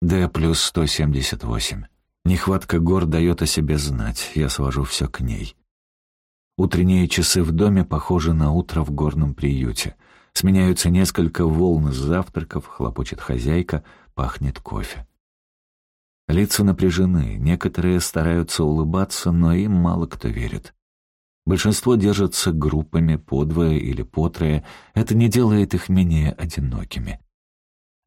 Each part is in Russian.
Д плюс 178. Нехватка гор дает о себе знать, я свожу все к ней. Утренние часы в доме похожи на утро в горном приюте. Сменяются несколько волн завтраков, хлопочет хозяйка, пахнет кофе. Лица напряжены, некоторые стараются улыбаться, но им мало кто верит. Большинство держатся группами по двое или по трое, это не делает их менее одинокими.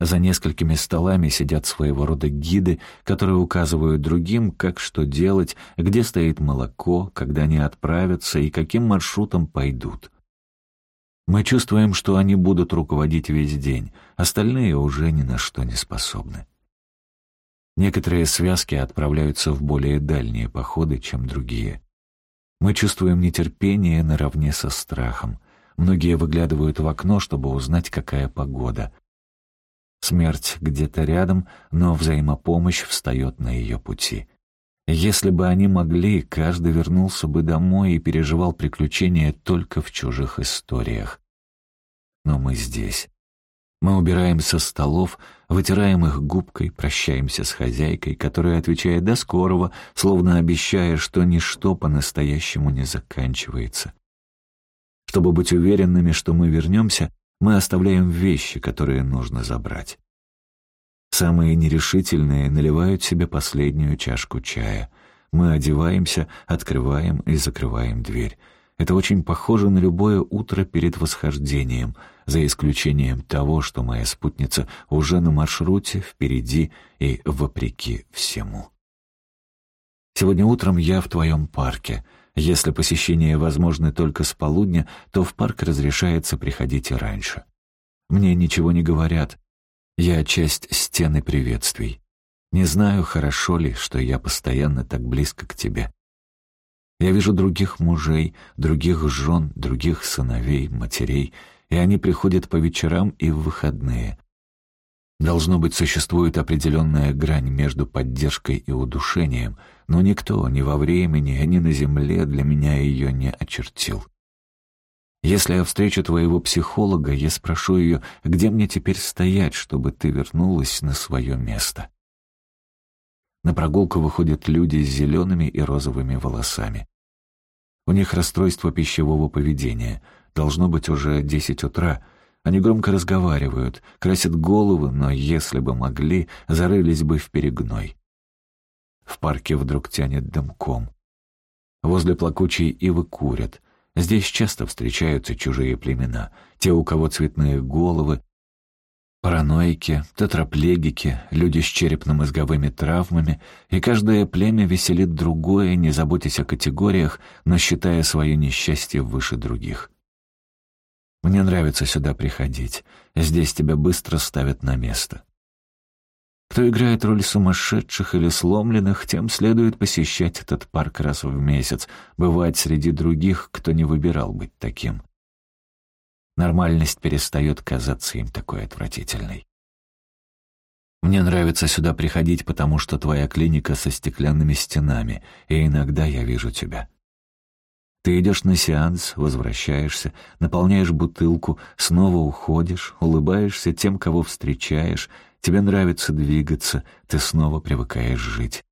За несколькими столами сидят своего рода гиды, которые указывают другим, как что делать, где стоит молоко, когда они отправятся и каким маршрутом пойдут. Мы чувствуем, что они будут руководить весь день, остальные уже ни на что не способны. Некоторые связки отправляются в более дальние походы, чем другие. Мы чувствуем нетерпение наравне со страхом. Многие выглядывают в окно, чтобы узнать, какая погода. Смерть где-то рядом, но взаимопомощь встает на ее пути. Если бы они могли, каждый вернулся бы домой и переживал приключения только в чужих историях. Но мы здесь. Мы убираем со столов, вытираем их губкой, прощаемся с хозяйкой, которая отвечает «до скорого», словно обещая, что ничто по-настоящему не заканчивается. Чтобы быть уверенными, что мы вернемся, мы оставляем вещи, которые нужно забрать. Самые нерешительные наливают себе последнюю чашку чая. Мы одеваемся, открываем и закрываем дверь. Это очень похоже на любое утро перед восхождением, за исключением того, что моя спутница уже на маршруте, впереди и вопреки всему. Сегодня утром я в твоем парке — если посещение возможно только с полудня, то в парк разрешается приходить и раньше. Мне ничего не говорят. Я часть стены приветствий. Не знаю, хорошо ли, что я постоянно так близко к тебе. Я вижу других мужей, других жен, других сыновей, матерей, и они приходят по вечерам и в выходные. Должно быть, существует определенная грань между поддержкой и удушением, но никто ни во времени, ни на земле для меня ее не очертил. Если я встречу твоего психолога, я спрошу ее, где мне теперь стоять, чтобы ты вернулась на свое место. На прогулку выходят люди с зелеными и розовыми волосами. У них расстройство пищевого поведения. Должно быть уже десять утра — они громко разговаривают, красят головы, но если бы могли, зарылись бы в перегной. В парке вдруг тянет дымком. Возле плакучей ивы курят. Здесь часто встречаются чужие племена. Те, у кого цветные головы, параноики, тетраплегики, люди с черепно-мозговыми травмами, и каждое племя веселит другое, не заботясь о категориях, но считая свое несчастье выше других. Мне нравится сюда приходить. Здесь тебя быстро ставят на место. Кто играет роль сумасшедших или сломленных, тем следует посещать этот парк раз в месяц, бывать среди других, кто не выбирал быть таким. Нормальность перестает казаться им такой отвратительной. Мне нравится сюда приходить, потому что твоя клиника со стеклянными стенами, и иногда я вижу тебя. Ты идешь на сеанс, возвращаешься, наполняешь бутылку, снова уходишь, улыбаешься тем, кого встречаешь, тебе нравится двигаться, ты снова привыкаешь жить.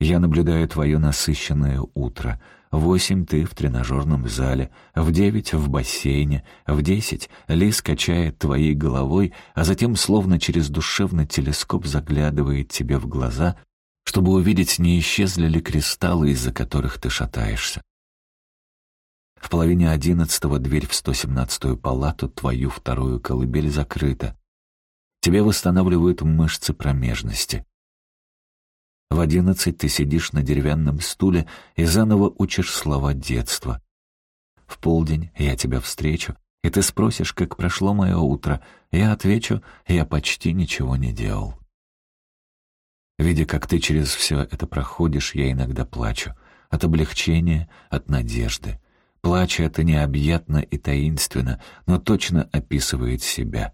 Я наблюдаю твое насыщенное утро. В восемь ты в тренажерном зале, в девять в бассейне, в десять Лис качает твоей головой, а затем словно через душевный телескоп заглядывает тебе в глаза чтобы увидеть, не исчезли ли кристаллы, из-за которых ты шатаешься. В половине одиннадцатого дверь в 117-ю палату, твою вторую колыбель, закрыта. Тебе восстанавливают мышцы промежности. В одиннадцать ты сидишь на деревянном стуле и заново учишь слова детства. В полдень я тебя встречу, и ты спросишь, как прошло мое утро. Я отвечу, я почти ничего не делал. Видя, как ты через все это проходишь, я иногда плачу. От облегчения, от надежды. Плач это необъятно и таинственно, но точно описывает себя.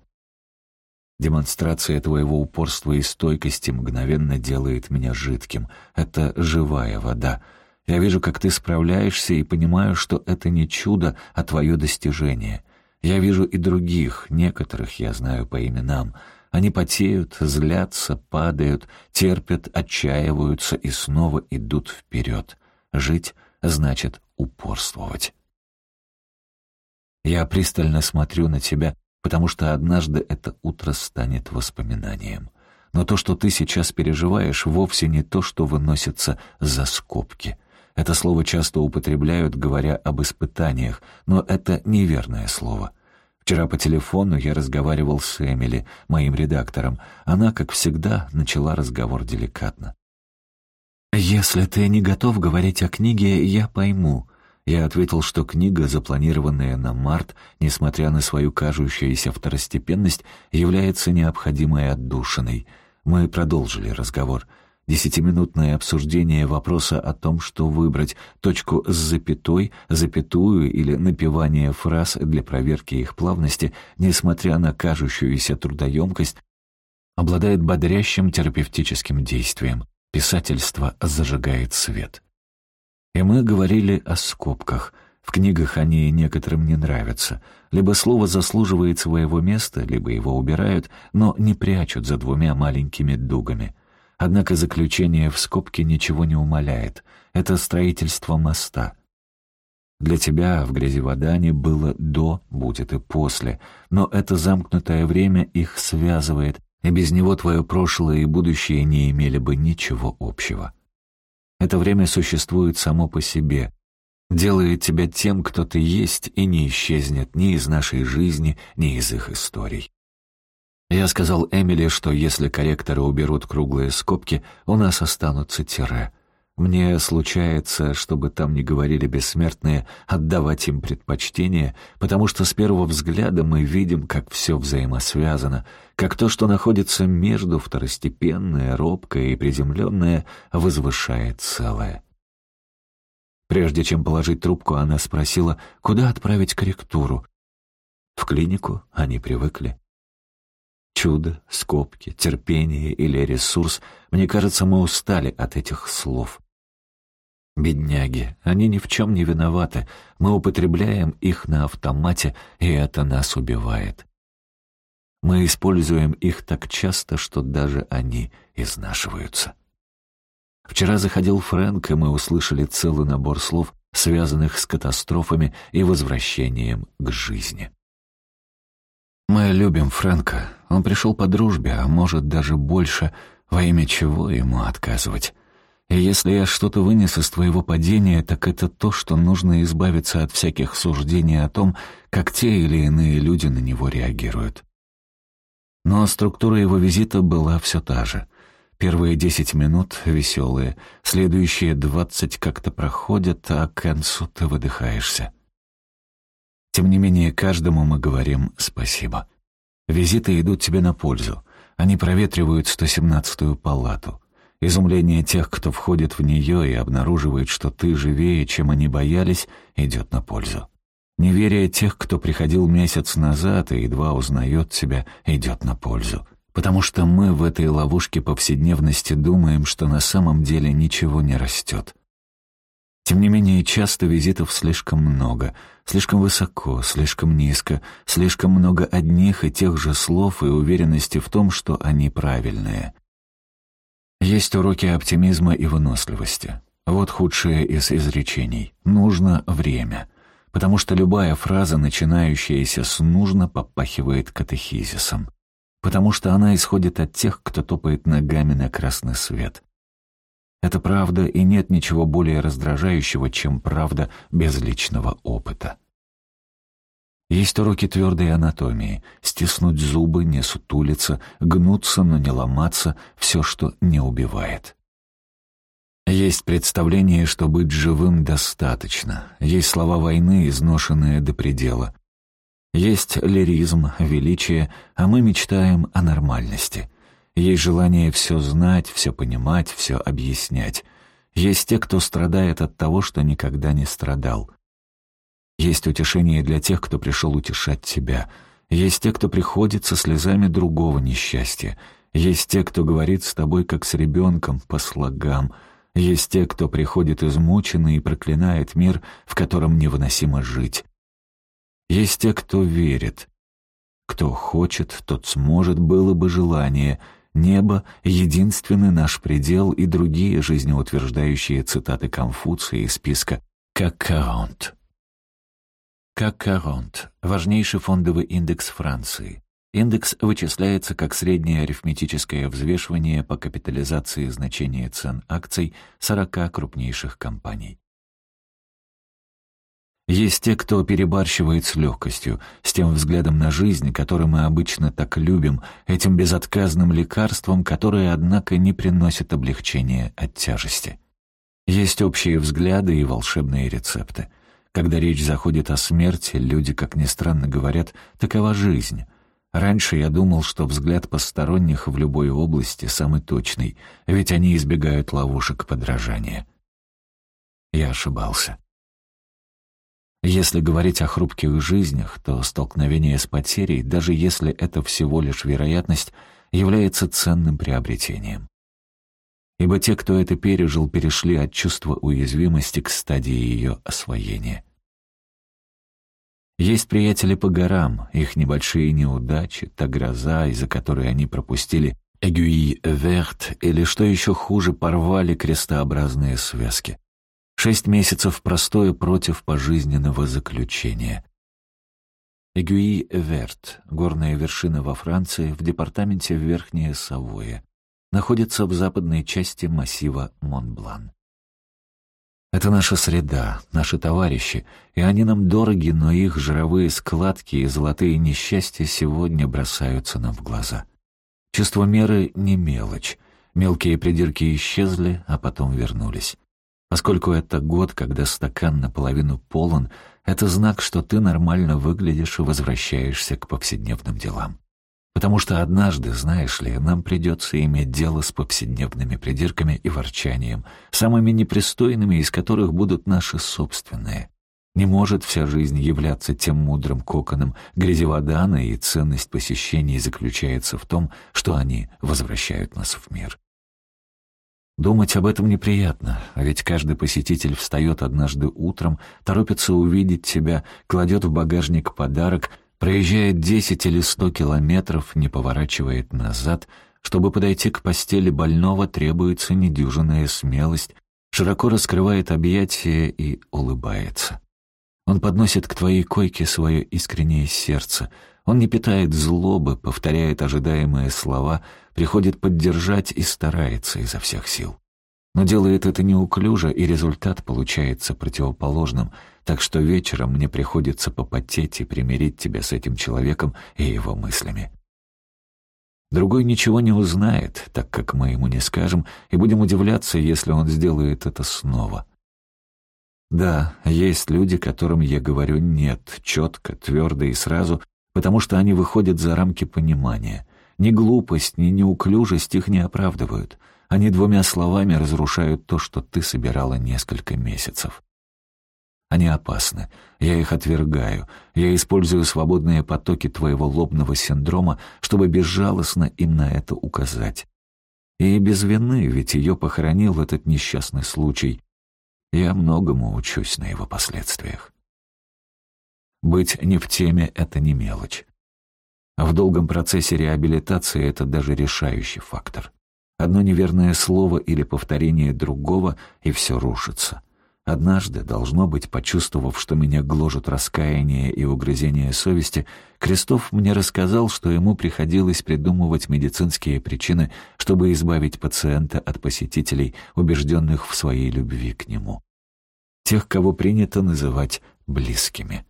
Демонстрация твоего упорства и стойкости мгновенно делает меня жидким. Это живая вода. Я вижу, как ты справляешься, и понимаю, что это не чудо, а твое достижение. Я вижу и других, некоторых я знаю по именам — Они потеют, злятся, падают, терпят, отчаиваются и снова идут вперед. Жить значит упорствовать. Я пристально смотрю на тебя, потому что однажды это утро станет воспоминанием. Но то, что ты сейчас переживаешь, вовсе не то, что выносится за скобки. Это слово часто употребляют, говоря об испытаниях, но это неверное слово. Вчера по телефону я разговаривал с Эмили, моим редактором. Она, как всегда, начала разговор деликатно. «Если ты не готов говорить о книге, я пойму. Я ответил, что книга, запланированная на март, несмотря на свою кажущуюся второстепенность, является необходимой отдушиной. Мы продолжили разговор. Десятиминутное обсуждение вопроса о том, что выбрать, точку с запятой, запятую или напевание фраз для проверки их плавности, несмотря на кажущуюся трудоемкость, обладает бодрящим терапевтическим действием. Писательство зажигает свет. И мы говорили о скобках. В книгах они некоторым не нравятся. Либо слово заслуживает своего места, либо его убирают, но не прячут за двумя маленькими дугами. Однако заключение в скобке ничего не умаляет. Это строительство моста. Для тебя в грязи вода не было «до», будет и «после», но это замкнутое время их связывает, и без него твое прошлое и будущее не имели бы ничего общего. Это время существует само по себе, делает тебя тем, кто ты есть, и не исчезнет ни из нашей жизни, ни из их историй. Я сказал Эмили, что если корректоры уберут круглые скобки, у нас останутся тире. Мне случается, чтобы там не говорили бессмертные, отдавать им предпочтение, потому что с первого взгляда мы видим, как все взаимосвязано, как то, что находится между второстепенное, робкое и приземленное, возвышает целое. Прежде чем положить трубку, она спросила, куда отправить корректуру. В клинику они привыкли. Чудо, скобки, терпение или ресурс, мне кажется, мы устали от этих слов. Бедняги, они ни в чем не виноваты. Мы употребляем их на автомате, и это нас убивает. Мы используем их так часто, что даже они изнашиваются. Вчера заходил Фрэнк, и мы услышали целый набор слов, связанных с катастрофами и возвращением к жизни. Мы любим Фрэнка. Он пришел по дружбе, а может даже больше, во имя чего ему отказывать. И если я что-то вынес из твоего падения, так это то, что нужно избавиться от всяких суждений о том, как те или иные люди на него реагируют. Но структура его визита была все та же. Первые десять минут веселые, следующие двадцать как-то проходят, а к концу ты выдыхаешься. Тем не менее, каждому мы говорим «спасибо». Визиты идут тебе на пользу. Они проветривают 117-ю палату. Изумление тех, кто входит в нее и обнаруживает, что ты живее, чем они боялись, идет на пользу. Неверие тех, кто приходил месяц назад и едва узнает себя, идет на пользу. Потому что мы в этой ловушке повседневности думаем, что на самом деле ничего не растет. Тем не менее, часто визитов слишком много, слишком высоко, слишком низко, слишком много одних и тех же слов и уверенности в том, что они правильные. Есть уроки оптимизма и выносливости. Вот худшее из изречений. Нужно время. Потому что любая фраза, начинающаяся с «нужно», попахивает катехизисом. Потому что она исходит от тех, кто топает ногами на красный свет. Это правда, и нет ничего более раздражающего, чем правда без личного опыта. Есть уроки твердой анатомии. Стиснуть зубы, не сутулиться, гнуться, но не ломаться, все, что не убивает. Есть представление, что быть живым достаточно. Есть слова войны, изношенные до предела. Есть лиризм, величие, а мы мечтаем о нормальности. Есть желание все знать, все понимать, все объяснять. Есть те, кто страдает от того, что никогда не страдал. Есть утешение для тех, кто пришел утешать тебя. Есть те, кто приходит со слезами другого несчастья. Есть те, кто говорит с тобой, как с ребенком, по слогам. Есть те, кто приходит измученный и проклинает мир, в котором невыносимо жить. Есть те, кто верит. Кто хочет, тот сможет, было бы желание. Небо — единственный наш предел и другие жизнеутверждающие цитаты Конфуция из списка «Какаунт». К-40 – важнейший фондовый индекс Франции. Индекс вычисляется как среднее арифметическое взвешивание по капитализации значения цен акций 40 крупнейших компаний. Есть те, кто перебарщивает с легкостью, с тем взглядом на жизнь, который мы обычно так любим, этим безотказным лекарством, которое, однако, не приносит облегчения от тяжести. Есть общие взгляды и волшебные рецепты — когда речь заходит о смерти, люди, как ни странно, говорят «такова жизнь». Раньше я думал, что взгляд посторонних в любой области самый точный, ведь они избегают ловушек подражания. Я ошибался. Если говорить о хрупких жизнях, то столкновение с потерей, даже если это всего лишь вероятность, является ценным приобретением. Ибо те, кто это пережил, перешли от чувства уязвимости к стадии ее освоения. Есть приятели по горам, их небольшие неудачи, та гроза, из-за которой они пропустили эгюи верт, или, что еще хуже, порвали крестообразные связки. Шесть месяцев простоя против пожизненного заключения. Эгюи-Эверт, горная вершина во Франции, в департаменте Верхняя Савоя, находится в западной части массива Монблан. Это наша среда, наши товарищи, и они нам дороги, но их жировые складки и золотые несчастья сегодня бросаются нам в глаза. Чувство меры не мелочь. Мелкие придирки исчезли, а потом вернулись. Поскольку это год, когда стакан наполовину полон, это знак, что ты нормально выглядишь и возвращаешься к повседневным делам. Потому что однажды, знаешь ли, нам придется иметь дело с повседневными придирками и ворчанием, самыми непристойными из которых будут наши собственные. Не может вся жизнь являться тем мудрым коконом грязеводана, и ценность посещений заключается в том, что они возвращают нас в мир. Думать об этом неприятно, а ведь каждый посетитель встает однажды утром, торопится увидеть тебя, кладет в багажник подарок, проезжает десять или сто километров, не поворачивает назад. Чтобы подойти к постели больного, требуется недюжинная смелость, широко раскрывает объятия и улыбается. Он подносит к твоей койке свое искреннее сердце. Он не питает злобы, повторяет ожидаемые слова — приходит поддержать и старается изо всех сил. Но делает это неуклюже, и результат получается противоположным, так что вечером мне приходится попотеть и примирить тебя с этим человеком и его мыслями. Другой ничего не узнает, так как мы ему не скажем, и будем удивляться, если он сделает это снова. Да, есть люди, которым я говорю «нет» четко, твердо и сразу, потому что они выходят за рамки понимания. Ни глупость, ни неуклюжесть их не оправдывают. Они двумя словами разрушают то, что ты собирала несколько месяцев. Они опасны. Я их отвергаю. Я использую свободные потоки твоего лобного синдрома, чтобы безжалостно им на это указать. И без вины, ведь ее похоронил этот несчастный случай. Я многому учусь на его последствиях. Быть не в теме — это не мелочь. В долгом процессе реабилитации это даже решающий фактор. Одно неверное слово или повторение другого, и все рушится. Однажды, должно быть, почувствовав, что меня гложет раскаяние и угрызение совести, Крестов мне рассказал, что ему приходилось придумывать медицинские причины, чтобы избавить пациента от посетителей, убежденных в своей любви к нему. Тех, кого принято называть близкими.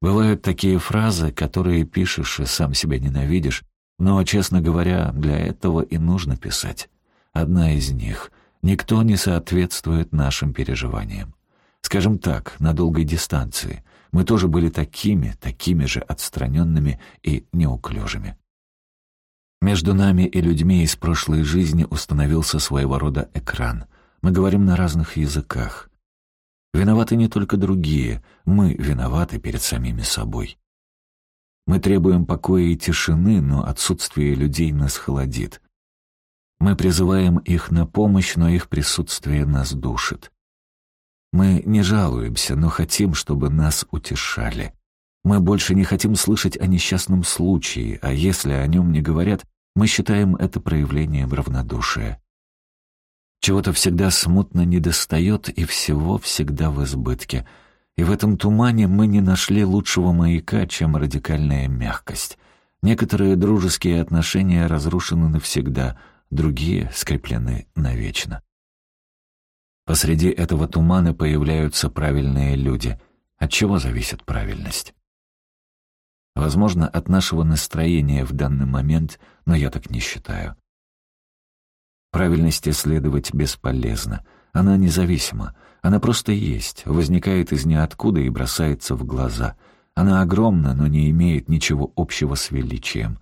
Бывают такие фразы, которые пишешь и сам себя ненавидишь, но, честно говоря, для этого и нужно писать. Одна из них — «Никто не соответствует нашим переживаниям». Скажем так, на долгой дистанции. Мы тоже были такими, такими же отстраненными и неуклюжими. Между нами и людьми из прошлой жизни установился своего рода экран. Мы говорим на разных языках. Виноваты не только другие, мы виноваты перед самими собой. Мы требуем покоя и тишины, но отсутствие людей нас холодит. Мы призываем их на помощь, но их присутствие нас душит. Мы не жалуемся, но хотим, чтобы нас утешали. Мы больше не хотим слышать о несчастном случае, а если о нем не говорят, мы считаем это проявлением равнодушия. Чего-то всегда смутно недостает, и всего всегда в избытке. И в этом тумане мы не нашли лучшего маяка, чем радикальная мягкость. Некоторые дружеские отношения разрушены навсегда, другие скреплены навечно. Посреди этого тумана появляются правильные люди. От чего зависит правильность? Возможно, от нашего настроения в данный момент, но я так не считаю. Правильности следовать бесполезно. Она независима. Она просто есть, возникает из ниоткуда и бросается в глаза. Она огромна, но не имеет ничего общего с величием.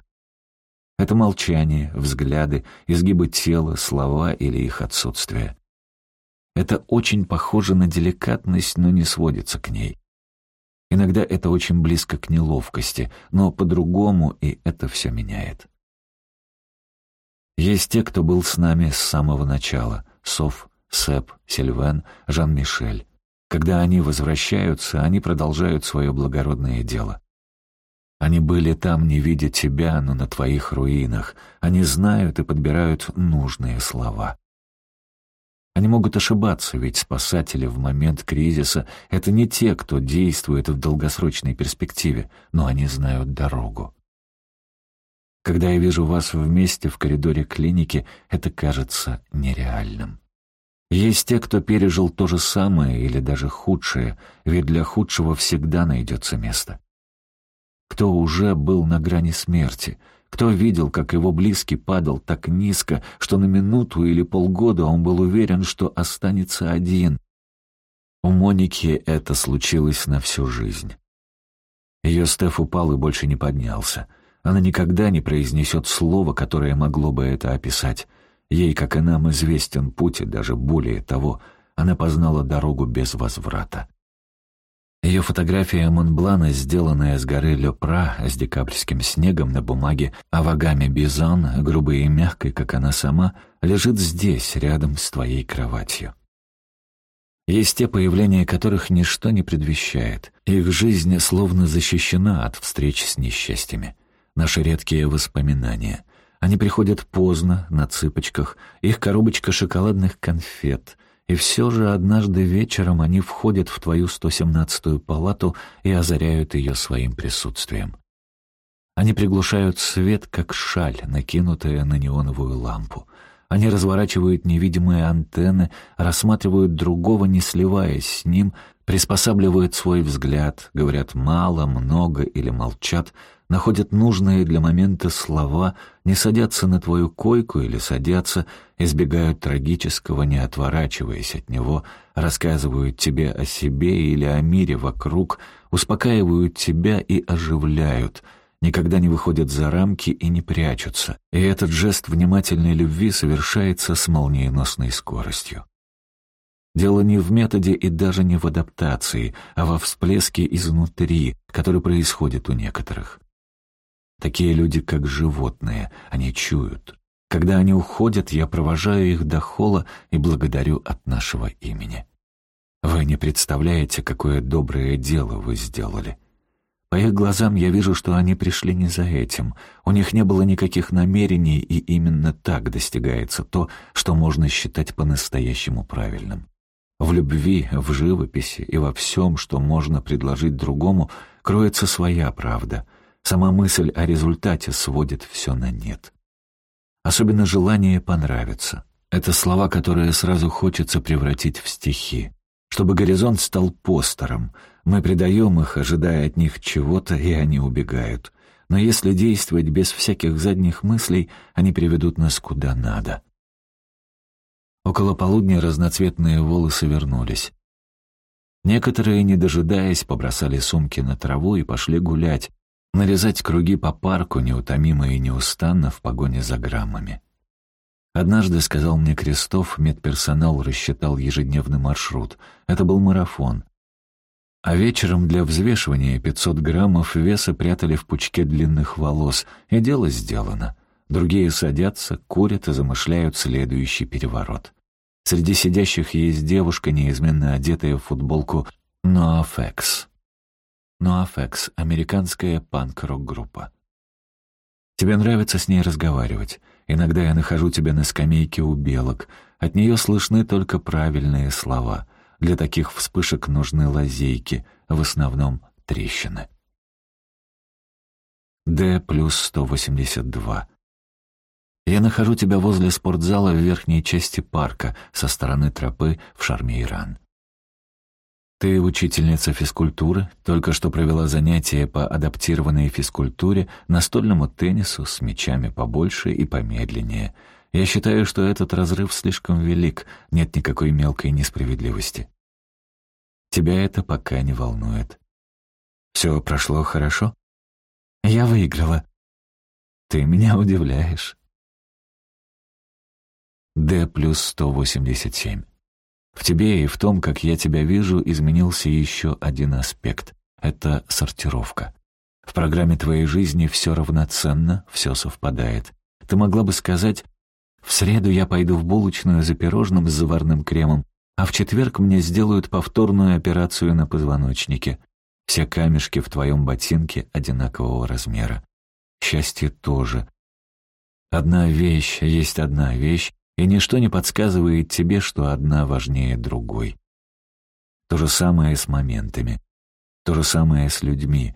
Это молчание, взгляды, изгибы тела, слова или их отсутствие. Это очень похоже на деликатность, но не сводится к ней. Иногда это очень близко к неловкости, но по-другому и это все меняет. Есть те, кто был с нами с самого начала — Соф, Сеп, Сильвен, Жан-Мишель. Когда они возвращаются, они продолжают свое благородное дело. Они были там, не видя тебя, но на твоих руинах. Они знают и подбирают нужные слова. Они могут ошибаться, ведь спасатели в момент кризиса — это не те, кто действует в долгосрочной перспективе, но они знают дорогу. Когда я вижу вас вместе в коридоре клиники, это кажется нереальным. Есть те, кто пережил то же самое или даже худшее, ведь для худшего всегда найдется место. Кто уже был на грани смерти — кто видел, как его близкий падал так низко, что на минуту или полгода он был уверен, что останется один? У Моники это случилось на всю жизнь. Ее Стеф упал и больше не поднялся. Она никогда не произнесет слово, которое могло бы это описать. Ей, как и нам, известен путь, и даже более того, она познала дорогу без возврата. Ее фотография Монблана, сделанная с горы Лепра, с декабрьским снегом на бумаге, а вагами бизон, грубой и мягкой, как она сама, лежит здесь, рядом с твоей кроватью. Есть те, появления которых ничто не предвещает. Их жизнь словно защищена от встреч с несчастьями. Наши редкие воспоминания. Они приходят поздно, на цыпочках, их коробочка шоколадных конфет — и все же однажды вечером они входят в твою 117-ю палату и озаряют ее своим присутствием. Они приглушают свет, как шаль, накинутая на неоновую лампу. Они разворачивают невидимые антенны, рассматривают другого, не сливаясь с ним, приспосабливают свой взгляд, говорят мало, много или молчат, находят нужные для момента слова, не садятся на твою койку или садятся, избегают трагического, не отворачиваясь от него, рассказывают тебе о себе или о мире вокруг, успокаивают тебя и оживляют, никогда не выходят за рамки и не прячутся. И этот жест внимательной любви совершается с молниеносной скоростью. Дело не в методе и даже не в адаптации, а во всплеске изнутри, который происходит у некоторых. Такие люди, как животные, они чуют. Когда они уходят, я провожаю их до холла и благодарю от нашего имени. Вы не представляете, какое доброе дело вы сделали. По их глазам я вижу, что они пришли не за этим. У них не было никаких намерений, и именно так достигается то, что можно считать по-настоящему правильным. В любви, в живописи и во всем, что можно предложить другому, кроется своя правда — Сама мысль о результате сводит все на нет. Особенно желание понравиться. Это слова, которые сразу хочется превратить в стихи. Чтобы горизонт стал постером. Мы придаем их, ожидая от них чего-то, и они убегают. Но если действовать без всяких задних мыслей, они приведут нас куда надо. Около полудня разноцветные волосы вернулись. Некоторые, не дожидаясь, побросали сумки на траву и пошли гулять, нарезать круги по парку неутомимо и неустанно в погоне за граммами. Однажды, сказал мне Крестов, медперсонал рассчитал ежедневный маршрут. Это был марафон. А вечером для взвешивания 500 граммов веса прятали в пучке длинных волос, и дело сделано. Другие садятся, курят и замышляют следующий переворот. Среди сидящих есть девушка, неизменно одетая в футболку «NoFX». NoFX, американская панк-рок-группа. Тебе нравится с ней разговаривать. Иногда я нахожу тебя на скамейке у белок. От нее слышны только правильные слова. Для таких вспышек нужны лазейки, в основном трещины. Д плюс 182. Я нахожу тебя возле спортзала в верхней части парка, со стороны тропы в Шарме-Иран. Ты учительница физкультуры, только что провела занятия по адаптированной физкультуре, настольному теннису с мячами побольше и помедленнее. Я считаю, что этот разрыв слишком велик, нет никакой мелкой несправедливости. Тебя это пока не волнует. Все прошло хорошо? Я выиграла. Ты меня удивляешь. Д плюс 187. В тебе и в том, как я тебя вижу, изменился еще один аспект — это сортировка. В программе твоей жизни все равноценно, все совпадает. Ты могла бы сказать, в среду я пойду в булочную за пирожным с заварным кремом, а в четверг мне сделают повторную операцию на позвоночнике. Все камешки в твоем ботинке одинакового размера. Счастье тоже. Одна вещь есть одна вещь, и ничто не подсказывает тебе, что одна важнее другой. То же самое с моментами, то же самое с людьми.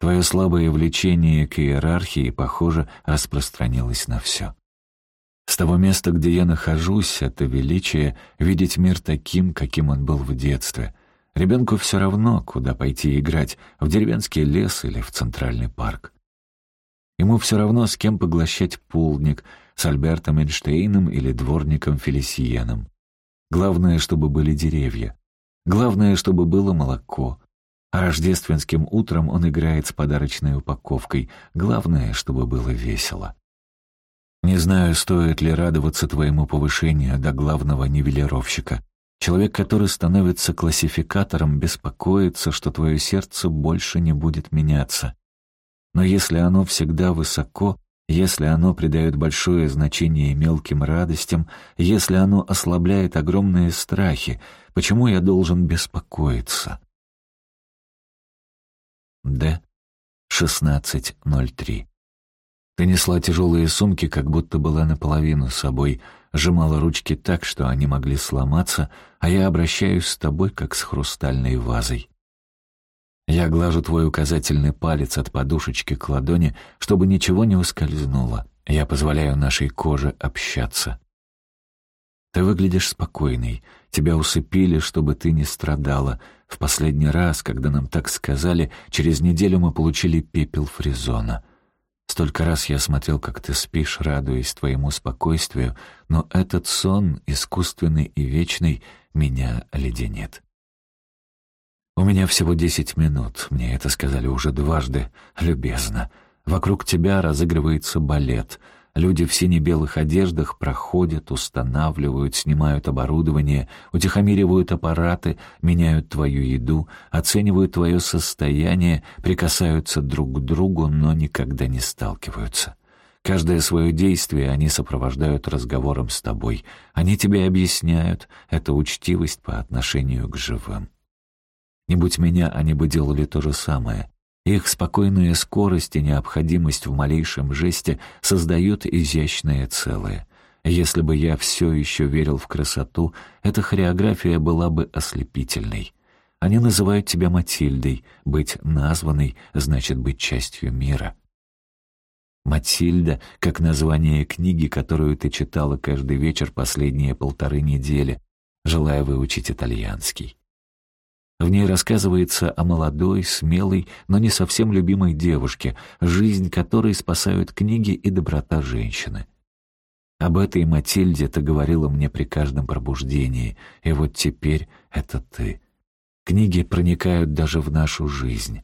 Твое слабое влечение к иерархии, похоже, распространилось на все. С того места, где я нахожусь, это величие — видеть мир таким, каким он был в детстве. Ребенку все равно, куда пойти играть, в деревенский лес или в центральный парк. Ему все равно, с кем поглощать полдник — с Альбертом Эйнштейном или дворником Фелисиеном. Главное, чтобы были деревья. Главное, чтобы было молоко. А рождественским утром он играет с подарочной упаковкой. Главное, чтобы было весело. Не знаю, стоит ли радоваться твоему повышению до главного нивелировщика. Человек, который становится классификатором, беспокоится, что твое сердце больше не будет меняться. Но если оно всегда высоко, если оно придает большое значение мелким радостям, если оно ослабляет огромные страхи, почему я должен беспокоиться? Д. 16.03 Ты несла тяжелые сумки, как будто была наполовину собой, сжимала ручки так, что они могли сломаться, а я обращаюсь с тобой, как с хрустальной вазой. Я глажу твой указательный палец от подушечки к ладони, чтобы ничего не ускользнуло. Я позволяю нашей коже общаться. Ты выглядишь спокойной. Тебя усыпили, чтобы ты не страдала. В последний раз, когда нам так сказали, через неделю мы получили пепел фризона. Столько раз я смотрел, как ты спишь, радуясь твоему спокойствию, но этот сон, искусственный и вечный, меня леденит. «У меня всего десять минут, мне это сказали уже дважды, любезно. Вокруг тебя разыгрывается балет. Люди в сине-белых одеждах проходят, устанавливают, снимают оборудование, утихомиривают аппараты, меняют твою еду, оценивают твое состояние, прикасаются друг к другу, но никогда не сталкиваются». Каждое свое действие они сопровождают разговором с тобой. Они тебе объясняют, это учтивость по отношению к живым. Не будь меня, они бы делали то же самое. Их спокойная скорость и необходимость в малейшем жесте создают изящное целое. Если бы я все еще верил в красоту, эта хореография была бы ослепительной. Они называют тебя Матильдой. Быть названной значит быть частью мира. Матильда, как название книги, которую ты читала каждый вечер последние полторы недели, желая выучить итальянский. В ней рассказывается о молодой, смелой, но не совсем любимой девушке, жизнь которой спасают книги и доброта женщины. Об этой Матильде ты говорила мне при каждом пробуждении, и вот теперь это ты. Книги проникают даже в нашу жизнь.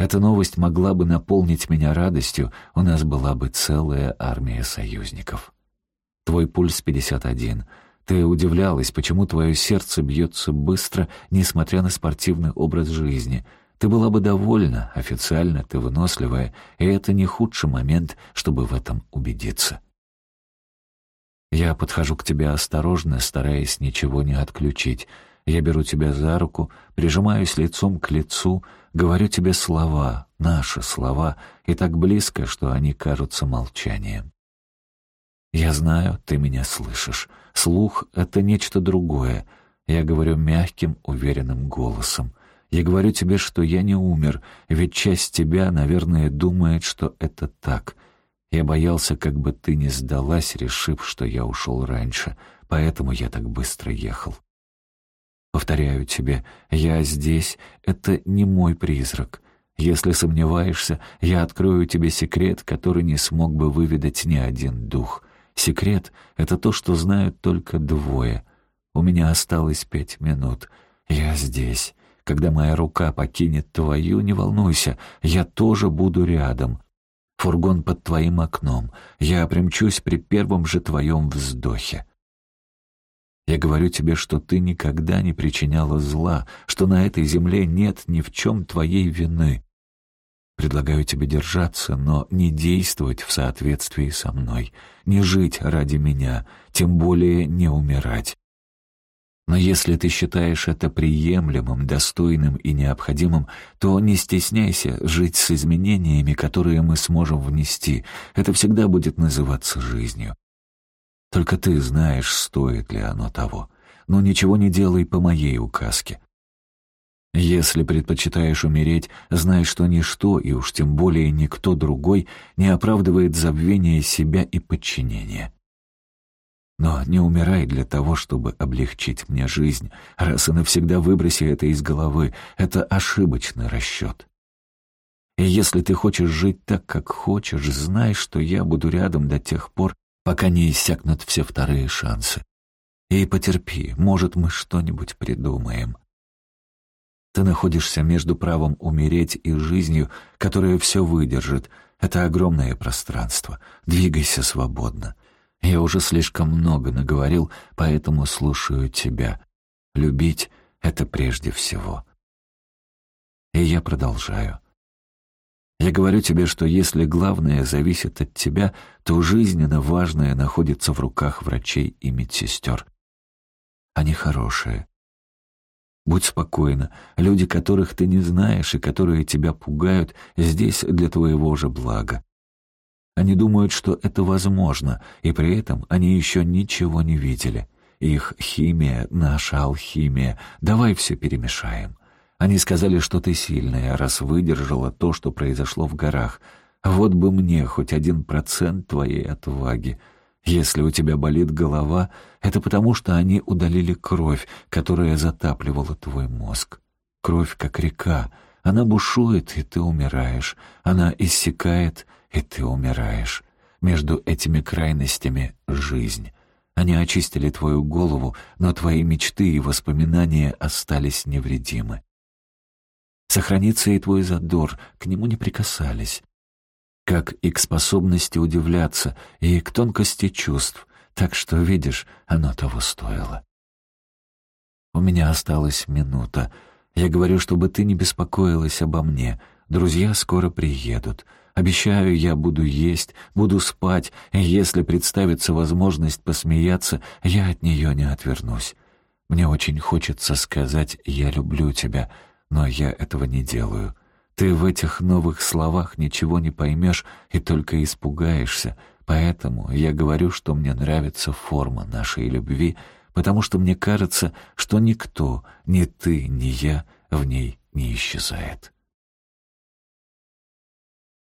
Эта новость могла бы наполнить меня радостью, у нас была бы целая армия союзников. Твой пульс 51. Ты удивлялась, почему твое сердце бьется быстро, несмотря на спортивный образ жизни. Ты была бы довольна, официально ты выносливая, и это не худший момент, чтобы в этом убедиться. Я подхожу к тебе осторожно, стараясь ничего не отключить. Я беру тебя за руку, прижимаюсь лицом к лицу, говорю тебе слова, наши слова, и так близко, что они кажутся молчанием. Я знаю, ты меня слышишь. Слух — это нечто другое. Я говорю мягким, уверенным голосом. Я говорю тебе, что я не умер, ведь часть тебя, наверное, думает, что это так. Я боялся, как бы ты не сдалась, решив, что я ушел раньше, поэтому я так быстро ехал. Повторяю тебе, я здесь, это не мой призрак. Если сомневаешься, я открою тебе секрет, который не смог бы выведать ни один дух. Секрет — это то, что знают только двое. У меня осталось пять минут. Я здесь. Когда моя рука покинет твою, не волнуйся, я тоже буду рядом. Фургон под твоим окном. Я примчусь при первом же твоем вздохе. Я говорю тебе, что ты никогда не причиняла зла, что на этой земле нет ни в чем твоей вины. Предлагаю тебе держаться, но не действовать в соответствии со мной, не жить ради меня, тем более не умирать. Но если ты считаешь это приемлемым, достойным и необходимым, то не стесняйся жить с изменениями, которые мы сможем внести. Это всегда будет называться жизнью. Только ты знаешь, стоит ли оно того. Но ничего не делай по моей указке. Если предпочитаешь умереть, знай, что ничто, и уж тем более никто другой, не оправдывает забвение себя и подчинения. Но не умирай для того, чтобы облегчить мне жизнь. Раз и навсегда выброси это из головы. Это ошибочный расчет. И если ты хочешь жить так, как хочешь, знай, что я буду рядом до тех пор, пока не иссякнут все вторые шансы. И потерпи, может, мы что-нибудь придумаем. Ты находишься между правом умереть и жизнью, которая все выдержит. Это огромное пространство. Двигайся свободно. Я уже слишком много наговорил, поэтому слушаю тебя. Любить — это прежде всего. И я продолжаю. Я говорю тебе, что если главное зависит от тебя, то жизненно важное находится в руках врачей и медсестер. Они хорошие. Будь спокойна. Люди, которых ты не знаешь и которые тебя пугают, здесь для твоего же блага. Они думают, что это возможно, и при этом они еще ничего не видели. Их химия — наша алхимия. Давай все перемешаем. Они сказали, что ты сильная, раз выдержала то, что произошло в горах. Вот бы мне хоть один процент твоей отваги. Если у тебя болит голова, это потому, что они удалили кровь, которая затапливала твой мозг. Кровь как река. Она бушует, и ты умираешь. Она иссякает, и ты умираешь. Между этими крайностями — жизнь. Они очистили твою голову, но твои мечты и воспоминания остались невредимы. Сохранится и твой задор, к нему не прикасались. Как и к способности удивляться, и к тонкости чувств, так что, видишь, оно того стоило. У меня осталась минута. Я говорю, чтобы ты не беспокоилась обо мне. Друзья скоро приедут. Обещаю, я буду есть, буду спать, и если представится возможность посмеяться, я от нее не отвернусь. Мне очень хочется сказать «я люблю тебя», но я этого не делаю. Ты в этих новых словах ничего не поймешь и только испугаешься, поэтому я говорю, что мне нравится форма нашей любви, потому что мне кажется, что никто, ни ты, ни я, в ней не исчезает.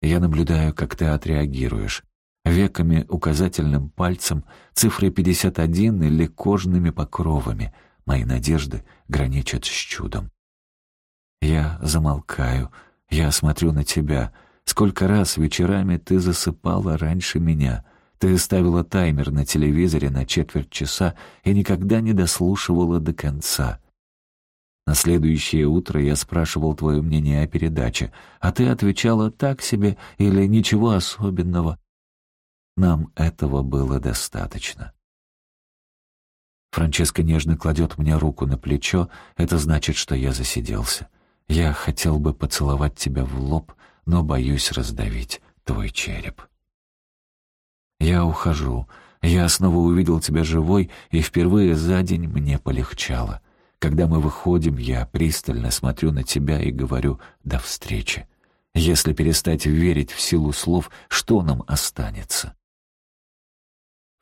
Я наблюдаю, как ты отреагируешь. Веками, указательным пальцем, цифрой 51 или кожными покровами. Мои надежды граничат с чудом. Я замолкаю, я смотрю на тебя. Сколько раз вечерами ты засыпала раньше меня. Ты ставила таймер на телевизоре на четверть часа и никогда не дослушивала до конца. На следующее утро я спрашивал твое мнение о передаче, а ты отвечала так себе или ничего особенного. Нам этого было достаточно. Франческа нежно кладет мне руку на плечо, это значит, что я засиделся. Я хотел бы поцеловать тебя в лоб, но боюсь раздавить твой череп. Я ухожу. Я снова увидел тебя живой, и впервые за день мне полегчало. Когда мы выходим, я пристально смотрю на тебя и говорю «до встречи». Если перестать верить в силу слов, что нам останется?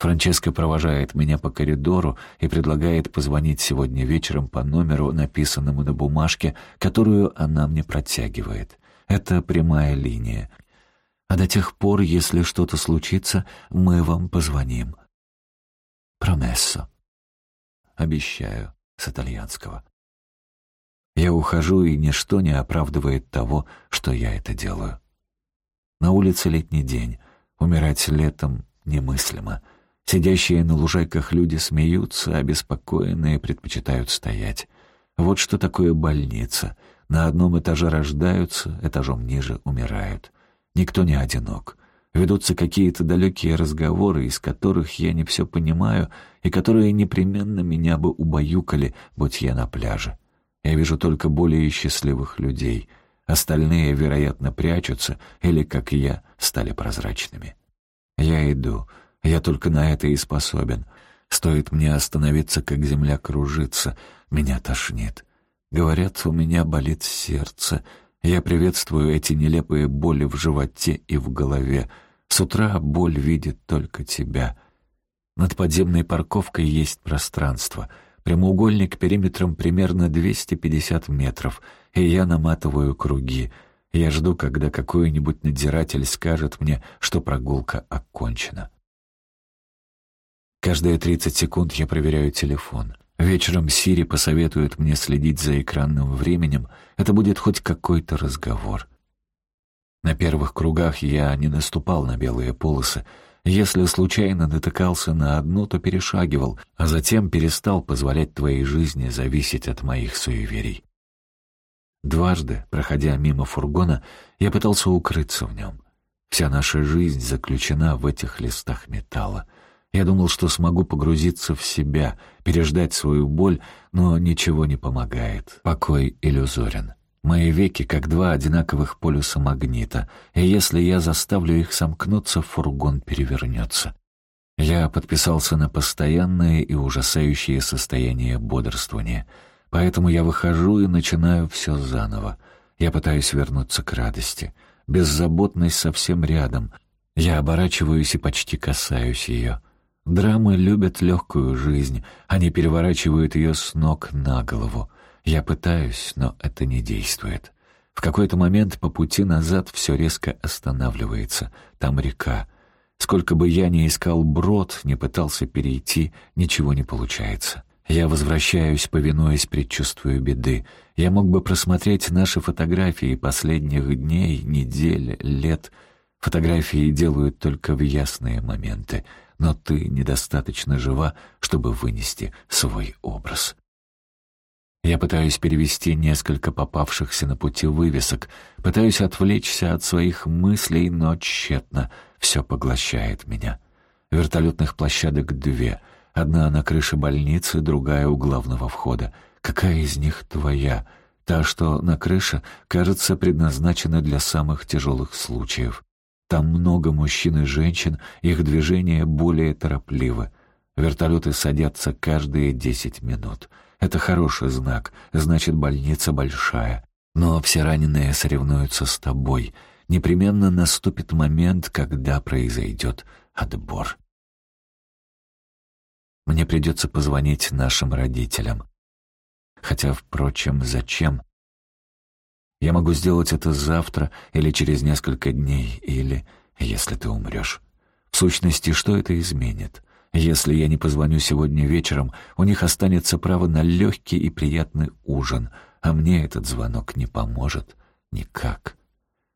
Франческа провожает меня по коридору и предлагает позвонить сегодня вечером по номеру, написанному на бумажке, которую она мне протягивает. Это прямая линия. А до тех пор, если что-то случится, мы вам позвоним. Промессо. Обещаю, с итальянского. Я ухожу, и ничто не оправдывает того, что я это делаю. На улице летний день. Умирать летом немыслимо. Сидящие на лужайках люди смеются, обеспокоенные предпочитают стоять. Вот что такое больница. На одном этаже рождаются, этажом ниже умирают. Никто не одинок. Ведутся какие-то далекие разговоры, из которых я не все понимаю, и которые непременно меня бы убаюкали, будь я на пляже. Я вижу только более счастливых людей. Остальные, вероятно, прячутся или, как я, стали прозрачными. Я иду, я только на это и способен. Стоит мне остановиться, как земля кружится, меня тошнит. Говорят, у меня болит сердце. Я приветствую эти нелепые боли в животе и в голове. С утра боль видит только тебя. Над подземной парковкой есть пространство. Прямоугольник периметром примерно 250 метров, и я наматываю круги. Я жду, когда какой-нибудь надзиратель скажет мне, что прогулка окончена. Каждые 30 секунд я проверяю телефон. Вечером Сири посоветует мне следить за экранным временем. Это будет хоть какой-то разговор. На первых кругах я не наступал на белые полосы. Если случайно натыкался на одну, то перешагивал, а затем перестал позволять твоей жизни зависеть от моих суеверий. Дважды, проходя мимо фургона, я пытался укрыться в нем. Вся наша жизнь заключена в этих листах металла — я думал, что смогу погрузиться в себя, переждать свою боль, но ничего не помогает. Покой иллюзорен. Мои веки как два одинаковых полюса магнита, и если я заставлю их сомкнуться, фургон перевернется. Я подписался на постоянное и ужасающее состояние бодрствования, поэтому я выхожу и начинаю все заново. Я пытаюсь вернуться к радости. Беззаботность совсем рядом. Я оборачиваюсь и почти касаюсь ее. Драмы любят легкую жизнь, они переворачивают ее с ног на голову. Я пытаюсь, но это не действует. В какой-то момент по пути назад все резко останавливается. Там река. Сколько бы я ни искал брод, не пытался перейти, ничего не получается. Я возвращаюсь, повинуясь предчувствию беды. Я мог бы просмотреть наши фотографии последних дней, недель, лет. Фотографии делают только в ясные моменты — но ты недостаточно жива, чтобы вынести свой образ. Я пытаюсь перевести несколько попавшихся на пути вывесок, пытаюсь отвлечься от своих мыслей, но тщетно. Все поглощает меня. Вертолетных площадок две. Одна на крыше больницы, другая у главного входа. Какая из них твоя? Та, что на крыше, кажется, предназначена для самых тяжелых случаев. Там много мужчин и женщин, их движения более торопливы. Вертолеты садятся каждые десять минут. Это хороший знак, значит, больница большая. Но все раненые соревнуются с тобой. Непременно наступит момент, когда произойдет отбор. Мне придется позвонить нашим родителям. Хотя, впрочем, зачем? Я могу сделать это завтра или через несколько дней, или если ты умрешь. В сущности, что это изменит? Если я не позвоню сегодня вечером, у них останется право на легкий и приятный ужин, а мне этот звонок не поможет никак.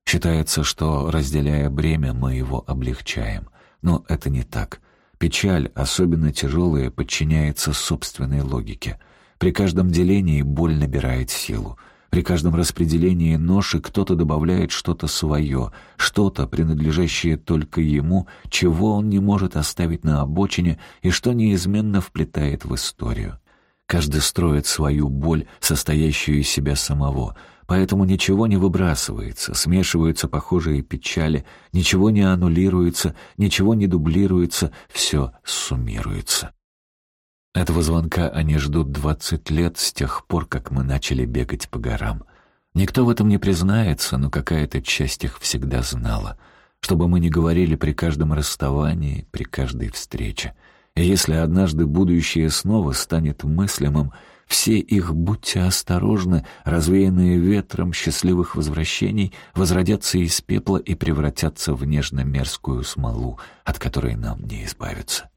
Считается, что, разделяя бремя, мы его облегчаем. Но это не так. Печаль, особенно тяжелая, подчиняется собственной логике. При каждом делении боль набирает силу. При каждом распределении ноши кто-то добавляет что-то свое, что-то, принадлежащее только ему, чего он не может оставить на обочине и что неизменно вплетает в историю. Каждый строит свою боль, состоящую из себя самого, поэтому ничего не выбрасывается, смешиваются похожие печали, ничего не аннулируется, ничего не дублируется, все суммируется. Этого звонка они ждут двадцать лет с тех пор, как мы начали бегать по горам. Никто в этом не признается, но какая-то часть их всегда знала. Чтобы мы не говорили при каждом расставании, при каждой встрече. И если однажды будущее снова станет мыслимым, все их, будьте осторожны, развеянные ветром счастливых возвращений, возродятся из пепла и превратятся в нежно-мерзкую смолу, от которой нам не избавиться.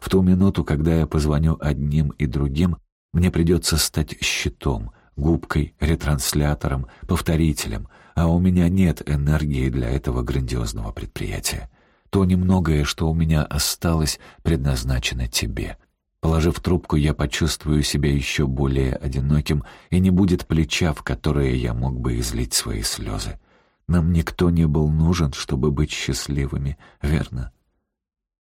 В ту минуту, когда я позвоню одним и другим, мне придется стать щитом, губкой, ретранслятором, повторителем, а у меня нет энергии для этого грандиозного предприятия. То немногое, что у меня осталось, предназначено тебе. Положив трубку, я почувствую себя еще более одиноким, и не будет плеча, в которое я мог бы излить свои слезы. Нам никто не был нужен, чтобы быть счастливыми, верно?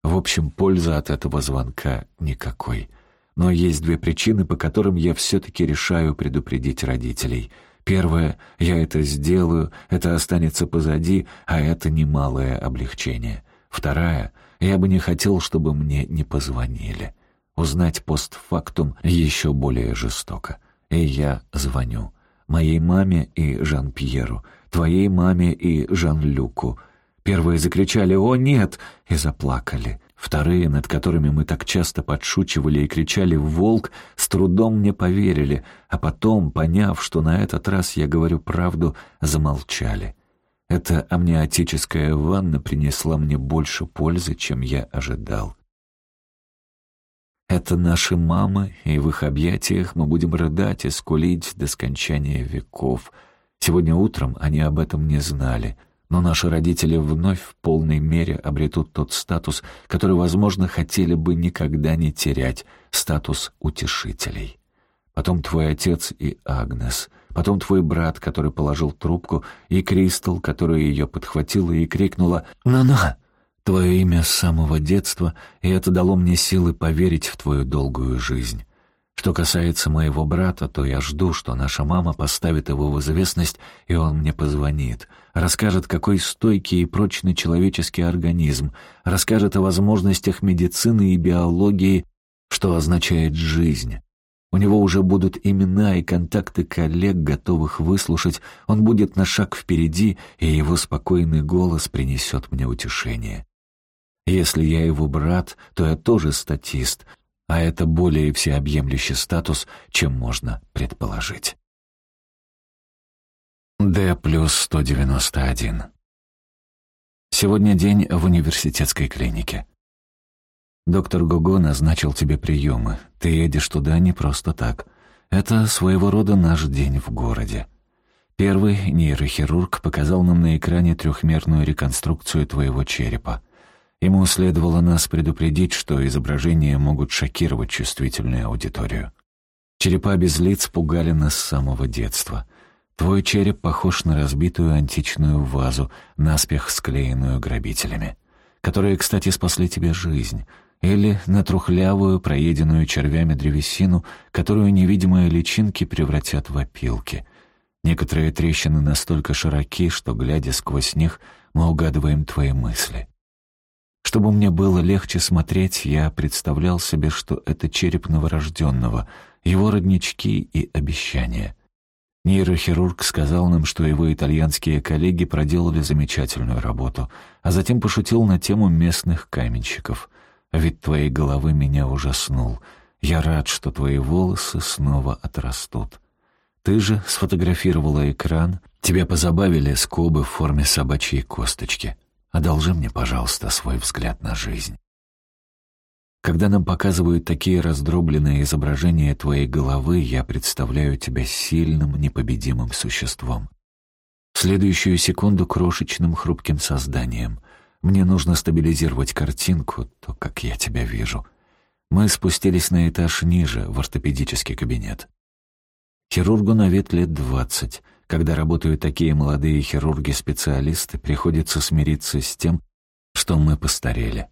В общем, пользы от этого звонка никакой. Но есть две причины, по которым я все-таки решаю предупредить родителей. Первое — я это сделаю, это останется позади, а это немалое облегчение. Вторая — я бы не хотел, чтобы мне не позвонили. Узнать постфактум еще более жестоко. И я звоню. Моей маме и Жан-Пьеру, твоей маме и Жан-Люку — Первые закричали «О, нет!» и заплакали. Вторые, над которыми мы так часто подшучивали и кричали «Волк!», с трудом мне поверили, а потом, поняв, что на этот раз я говорю правду, замолчали. Эта амниотическая ванна принесла мне больше пользы, чем я ожидал. Это наши мамы, и в их объятиях мы будем рыдать и скулить до скончания веков. Сегодня утром они об этом не знали — но наши родители вновь в полной мере обретут тот статус, который, возможно, хотели бы никогда не терять — статус утешителей. Потом твой отец и Агнес, потом твой брат, который положил трубку, и Кристал, которая ее подхватила и крикнула «На-на!» Твое имя с самого детства, и это дало мне силы поверить в твою долгую жизнь. Что касается моего брата, то я жду, что наша мама поставит его в известность, и он мне позвонит. Расскажет, какой стойкий и прочный человеческий организм. Расскажет о возможностях медицины и биологии, что означает жизнь. У него уже будут имена и контакты коллег, готовых выслушать. Он будет на шаг впереди, и его спокойный голос принесет мне утешение. Если я его брат, то я тоже статист — а это более всеобъемлющий статус, чем можно предположить. Д плюс 191. Сегодня день в университетской клинике. Доктор Гого назначил тебе приемы. Ты едешь туда не просто так. Это своего рода наш день в городе. Первый нейрохирург показал нам на экране трехмерную реконструкцию твоего черепа. Ему следовало нас предупредить, что изображения могут шокировать чувствительную аудиторию. Черепа без лиц пугали нас с самого детства. Твой череп похож на разбитую античную вазу, наспех склеенную грабителями, которые, кстати, спасли тебе жизнь, или на трухлявую, проеденную червями древесину, которую невидимые личинки превратят в опилки. Некоторые трещины настолько широки, что, глядя сквозь них, мы угадываем твои мысли. Чтобы мне было легче смотреть, я представлял себе, что это череп новорожденного, его роднички и обещания. Нейрохирург сказал нам, что его итальянские коллеги проделали замечательную работу, а затем пошутил на тему местных каменщиков. «Ведь твоей головы меня ужаснул. Я рад, что твои волосы снова отрастут. Ты же сфотографировала экран, тебя позабавили скобы в форме собачьей косточки». Одолжи мне, пожалуйста, свой взгляд на жизнь. Когда нам показывают такие раздробленные изображения твоей головы, я представляю тебя сильным, непобедимым существом. В следующую секунду крошечным хрупким созданием. Мне нужно стабилизировать картинку, то, как я тебя вижу. Мы спустились на этаж ниже, в ортопедический кабинет. Хирургу на вид лет двадцать. Когда работают такие молодые хирурги-специалисты, приходится смириться с тем, что мы постарели.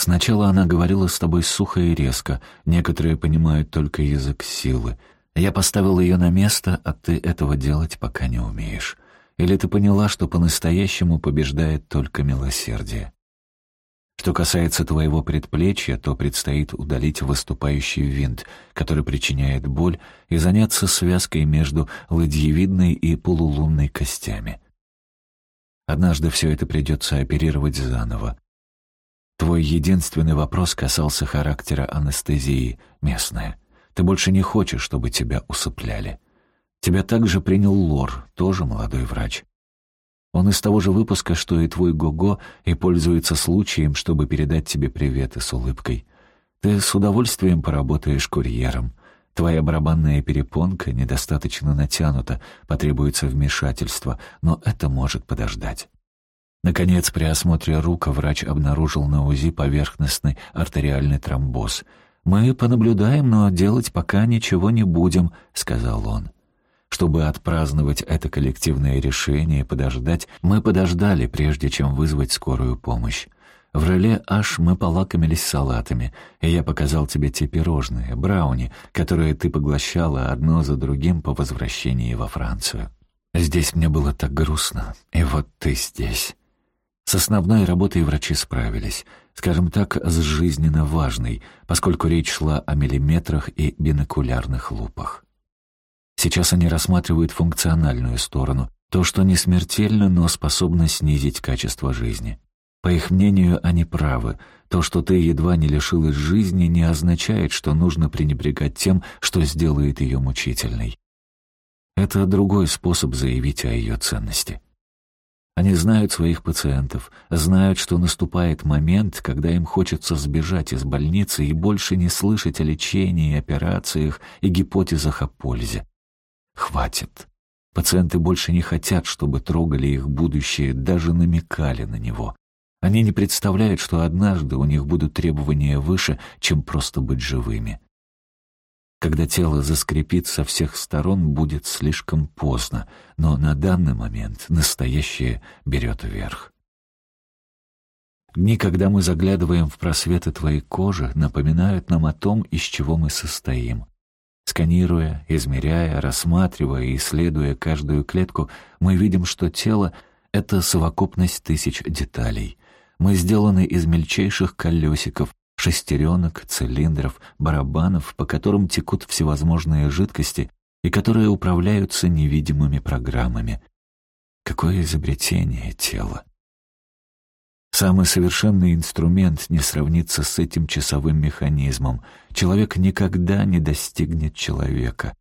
Сначала она говорила с тобой сухо и резко, некоторые понимают только язык силы. Я поставил ее на место, а ты этого делать пока не умеешь. Или ты поняла, что по-настоящему побеждает только милосердие? Что касается твоего предплечья, то предстоит удалить выступающий винт, который причиняет боль, и заняться связкой между ладьевидной и полулунной костями. Однажды все это придется оперировать заново. Твой единственный вопрос касался характера анестезии, местная. Ты больше не хочешь, чтобы тебя усыпляли. Тебя также принял Лор, тоже молодой врач. Он из того же выпуска, что и твой Гого, и пользуется случаем, чтобы передать тебе приветы с улыбкой. Ты с удовольствием поработаешь курьером. Твоя барабанная перепонка недостаточно натянута, потребуется вмешательство, но это может подождать. Наконец, при осмотре рук врач обнаружил на УЗИ поверхностный артериальный тромбоз. «Мы понаблюдаем, но делать пока ничего не будем», — сказал он. Чтобы отпраздновать это коллективное решение и подождать, мы подождали, прежде чем вызвать скорую помощь. В реле аж мы полакомились салатами, и я показал тебе те пирожные, брауни, которые ты поглощала одно за другим по возвращении во Францию. Здесь мне было так грустно, и вот ты здесь. С основной работой врачи справились, скажем так, с жизненно важной, поскольку речь шла о миллиметрах и бинокулярных лупах. Сейчас они рассматривают функциональную сторону, то, что не смертельно, но способно снизить качество жизни. По их мнению, они правы. То, что ты едва не лишилась жизни, не означает, что нужно пренебрегать тем, что сделает ее мучительной. Это другой способ заявить о ее ценности. Они знают своих пациентов, знают, что наступает момент, когда им хочется сбежать из больницы и больше не слышать о лечении, операциях и гипотезах о пользе. Хватит. Пациенты больше не хотят, чтобы трогали их будущее, даже намекали на него. Они не представляют, что однажды у них будут требования выше, чем просто быть живыми. Когда тело заскрипит со всех сторон, будет слишком поздно, но на данный момент настоящее берет верх. Дни, когда мы заглядываем в просветы твоей кожи, напоминают нам о том, из чего мы состоим. Сканируя, измеряя, рассматривая и исследуя каждую клетку, мы видим, что тело — это совокупность тысяч деталей. Мы сделаны из мельчайших колесиков, шестеренок, цилиндров, барабанов, по которым текут всевозможные жидкости и которые управляются невидимыми программами. Какое изобретение тела! Самый совершенный инструмент не сравнится с этим часовым механизмом. Человек никогда не достигнет человека.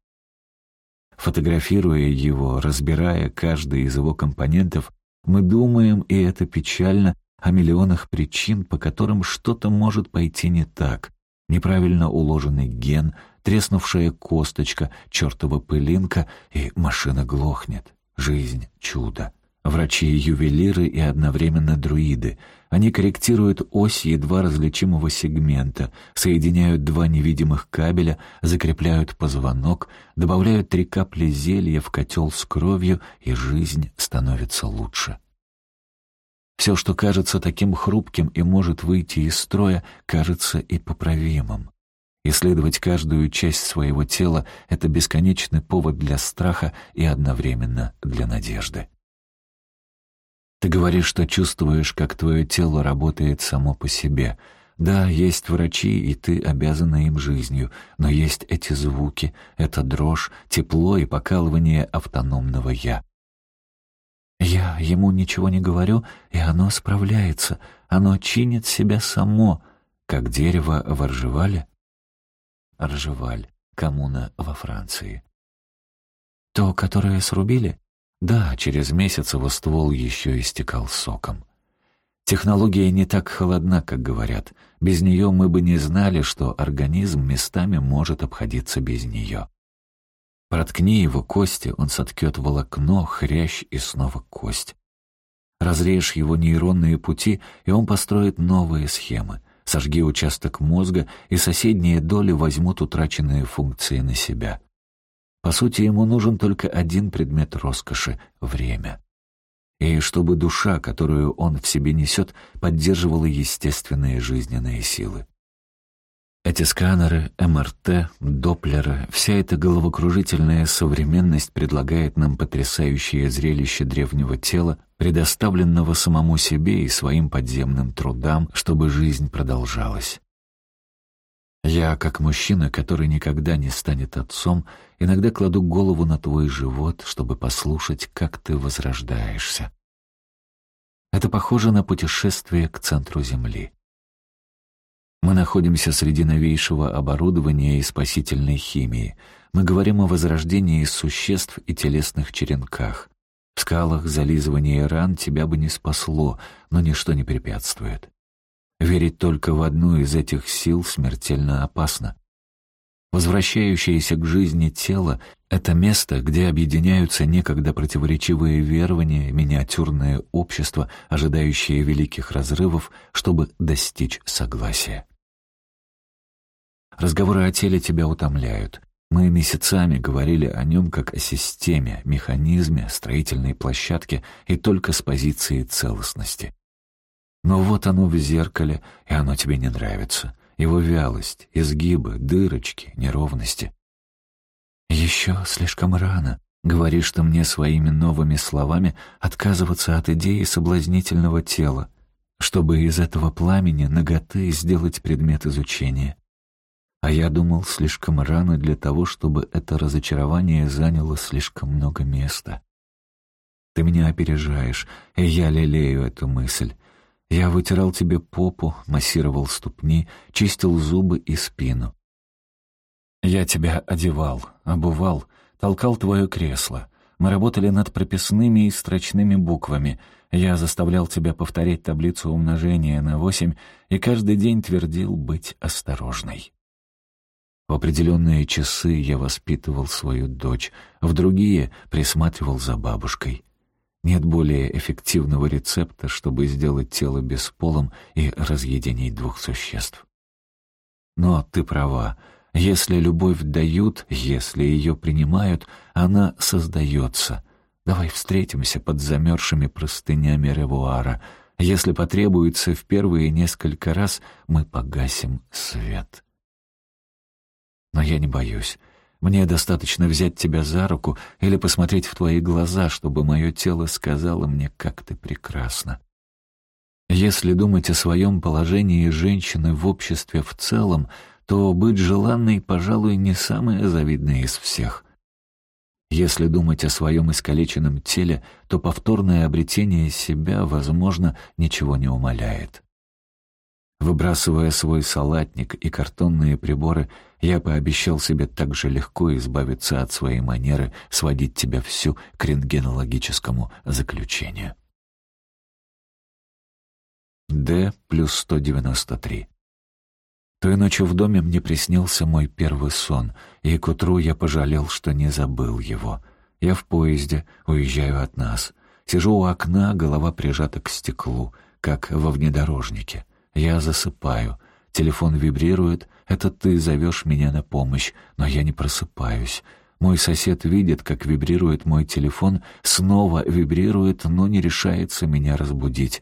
Фотографируя его, разбирая каждый из его компонентов, мы думаем, и это печально, о миллионах причин, по которым что-то может пойти не так. Неправильно уложенный ген, треснувшая косточка, чертова пылинка, и машина глохнет. Жизнь — чудо. Врачи-ювелиры и одновременно друиды. Они корректируют ось едва различимого сегмента, соединяют два невидимых кабеля, закрепляют позвонок, добавляют три капли зелья в котел с кровью, и жизнь становится лучше. Все, что кажется таким хрупким и может выйти из строя, кажется и поправимым. Исследовать каждую часть своего тела — это бесконечный повод для страха и одновременно для надежды. Ты говоришь, что чувствуешь, как твое тело работает само по себе. Да, есть врачи, и ты обязана им жизнью, но есть эти звуки, эта дрожь, тепло и покалывание автономного «я». Я ему ничего не говорю, и оно справляется, оно чинит себя само, как дерево в Аржевале. Аржеваль, коммуна во Франции. То, которое срубили? Да, через месяц его ствол еще истекал соком. Технология не так холодна, как говорят. Без нее мы бы не знали, что организм местами может обходиться без нее. Проткни его кости, он соткет волокно, хрящ и снова кость. Разрежь его нейронные пути, и он построит новые схемы. Сожги участок мозга, и соседние доли возьмут утраченные функции на себя. По сути, ему нужен только один предмет роскоши — время. И чтобы душа, которую он в себе несет, поддерживала естественные жизненные силы. Эти сканеры, МРТ, Доплеры, вся эта головокружительная современность предлагает нам потрясающее зрелище древнего тела, предоставленного самому себе и своим подземным трудам, чтобы жизнь продолжалась. Я, как мужчина, который никогда не станет отцом, иногда кладу голову на твой живот, чтобы послушать, как ты возрождаешься. Это похоже на путешествие к центру Земли. Мы находимся среди новейшего оборудования и спасительной химии. Мы говорим о возрождении существ и телесных черенках. В скалах зализывание ран тебя бы не спасло, но ничто не препятствует. Верить только в одну из этих сил смертельно опасно. Возвращающееся к жизни тело — это место, где объединяются некогда противоречивые верования, миниатюрное общество, ожидающее великих разрывов, чтобы достичь согласия. Разговоры о теле тебя утомляют. Мы месяцами говорили о нем как о системе, механизме, строительной площадке и только с позиции целостности. Но вот оно в зеркале, и оно тебе не нравится. Его вялость, изгибы, дырочки, неровности. «Еще слишком рано», — говоришь ты мне своими новыми словами, отказываться от идеи соблазнительного тела, чтобы из этого пламени ноготы сделать предмет изучения. А я думал, слишком рано для того, чтобы это разочарование заняло слишком много места. Ты меня опережаешь, и я лелею эту мысль. Я вытирал тебе попу, массировал ступни, чистил зубы и спину. Я тебя одевал, обувал, толкал твое кресло. Мы работали над прописными и строчными буквами. Я заставлял тебя повторять таблицу умножения на восемь и каждый день твердил быть осторожной. В определенные часы я воспитывал свою дочь, в другие присматривал за бабушкой. Нет более эффективного рецепта, чтобы сделать тело бесполым и разъединить двух существ. Но ты права. Если любовь дают, если ее принимают, она создается. Давай встретимся под замерзшими простынями ревуара. Если потребуется в первые несколько раз, мы погасим свет. Но я не боюсь. Мне достаточно взять тебя за руку или посмотреть в твои глаза, чтобы мое тело сказало мне, как ты прекрасна. Если думать о своем положении женщины в обществе в целом, то быть желанной, пожалуй, не самое завидное из всех. Если думать о своем искалеченном теле, то повторное обретение себя, возможно, ничего не умаляет. Выбрасывая свой салатник и картонные приборы, я пообещал себе так же легко избавиться от своей манеры сводить тебя всю к рентгенологическому заключению. Д плюс 193. Той ночью в доме мне приснился мой первый сон, и к утру я пожалел, что не забыл его. Я в поезде, уезжаю от нас. Сижу у окна, голова прижата к стеклу, как во внедорожнике. Я засыпаю. Телефон вибрирует. Это ты зовешь меня на помощь, но я не просыпаюсь. Мой сосед видит, как вибрирует мой телефон, снова вибрирует, но не решается меня разбудить.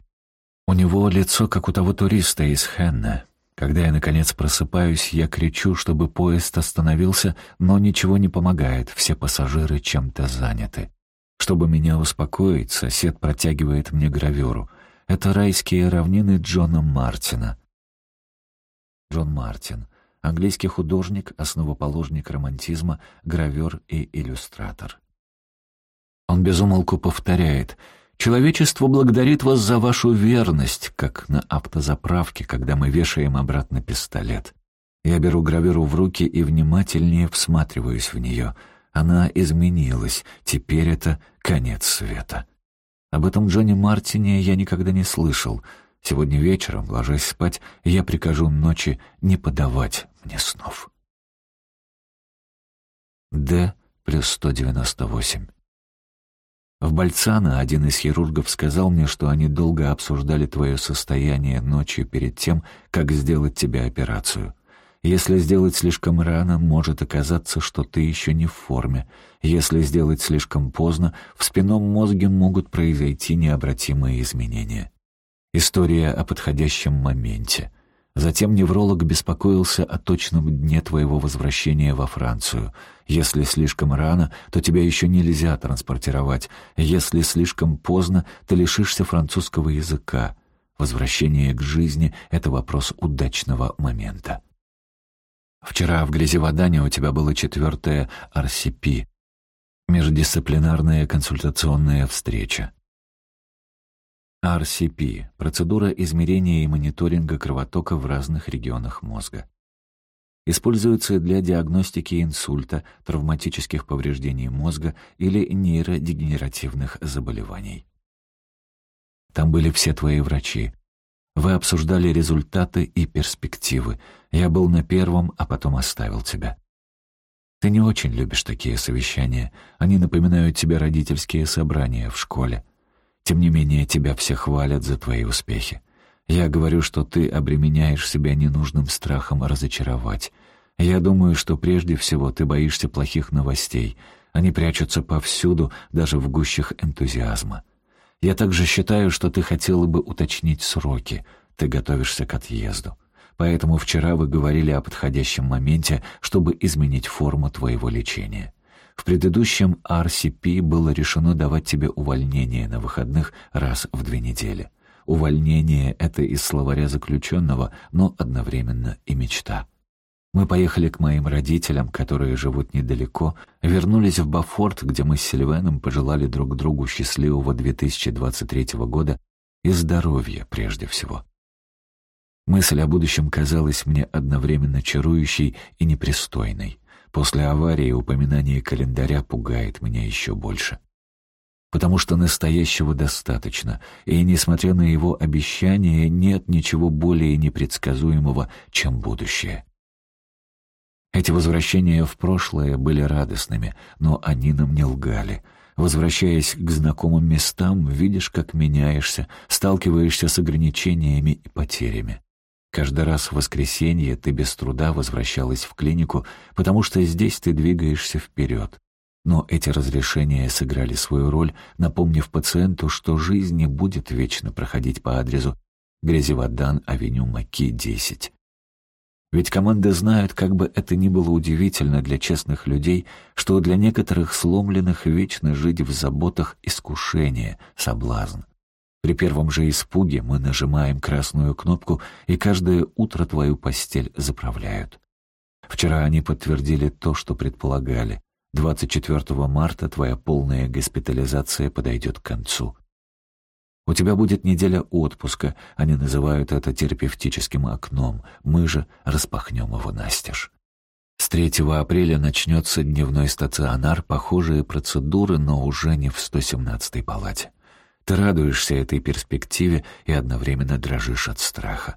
У него лицо, как у того туриста из Хенна. Когда я, наконец, просыпаюсь, я кричу, чтобы поезд остановился, но ничего не помогает, все пассажиры чем-то заняты. Чтобы меня успокоить, сосед протягивает мне гравюру. Это райские равнины Джона Мартина. Джон Мартин — английский художник, основоположник романтизма, гравер и иллюстратор. Он безумолку повторяет «Человечество благодарит вас за вашу верность», как на автозаправке, когда мы вешаем обратно пистолет. Я беру гравюру в руки и внимательнее всматриваюсь в нее. Она изменилась, теперь это конец света. Об этом Джонни Мартине я никогда не слышал. Сегодня вечером, ложась спать, я прикажу ночи не подавать мне снов. Д плюс 198. В Бальцано один из хирургов сказал мне, что они долго обсуждали твое состояние ночью перед тем, как сделать тебе операцию. Если сделать слишком рано, может оказаться, что ты еще не в форме. Если сделать слишком поздно, в спинном мозге могут произойти необратимые изменения. История о подходящем моменте. Затем невролог беспокоился о точном дне твоего возвращения во Францию. Если слишком рано, то тебя еще нельзя транспортировать. Если слишком поздно, ты лишишься французского языка. Возвращение к жизни — это вопрос удачного момента. Вчера в «Грязи Водане» у тебя было четвертое RCP — междисциплинарная консультационная встреча. RCP – процедура измерения и мониторинга кровотока в разных регионах мозга. Используется для диагностики инсульта, травматических повреждений мозга или нейродегенеративных заболеваний. Там были все твои врачи. Вы обсуждали результаты и перспективы. Я был на первом, а потом оставил тебя. Ты не очень любишь такие совещания. Они напоминают тебе родительские собрания в школе. Тем не менее, тебя все хвалят за твои успехи. Я говорю, что ты обременяешь себя ненужным страхом разочаровать. Я думаю, что прежде всего ты боишься плохих новостей. Они прячутся повсюду, даже в гущах энтузиазма. Я также считаю, что ты хотела бы уточнить сроки. Ты готовишься к отъезду. Поэтому вчера вы говорили о подходящем моменте, чтобы изменить форму твоего лечения. В предыдущем RCP было решено давать тебе увольнение на выходных раз в две недели. Увольнение — это из словаря заключенного, но одновременно и мечта. Мы поехали к моим родителям, которые живут недалеко, вернулись в Бафорт, где мы с Сильвеном пожелали друг другу счастливого 2023 года и здоровья прежде всего. Мысль о будущем казалась мне одновременно чарующей и непристойной. После аварии упоминание календаря пугает меня еще больше. Потому что настоящего достаточно, и, несмотря на его обещания, нет ничего более непредсказуемого, чем будущее. Эти возвращения в прошлое были радостными, но они нам не лгали. Возвращаясь к знакомым местам, видишь, как меняешься, сталкиваешься с ограничениями и потерями. Каждый раз в воскресенье ты без труда возвращалась в клинику, потому что здесь ты двигаешься вперед. Но эти разрешения сыграли свою роль, напомнив пациенту, что жизнь не будет вечно проходить по адресу Грязеводан, авеню Маки, 10. Ведь команды знают, как бы это ни было удивительно для честных людей, что для некоторых сломленных вечно жить в заботах искушение, соблазн. При первом же испуге мы нажимаем красную кнопку, и каждое утро твою постель заправляют. Вчера они подтвердили то, что предполагали. 24 марта твоя полная госпитализация подойдет к концу. У тебя будет неделя отпуска, они называют это терапевтическим окном, мы же распахнем его настежь. С 3 апреля начнется дневной стационар, похожие процедуры, но уже не в 117-й палате. Ты радуешься этой перспективе и одновременно дрожишь от страха.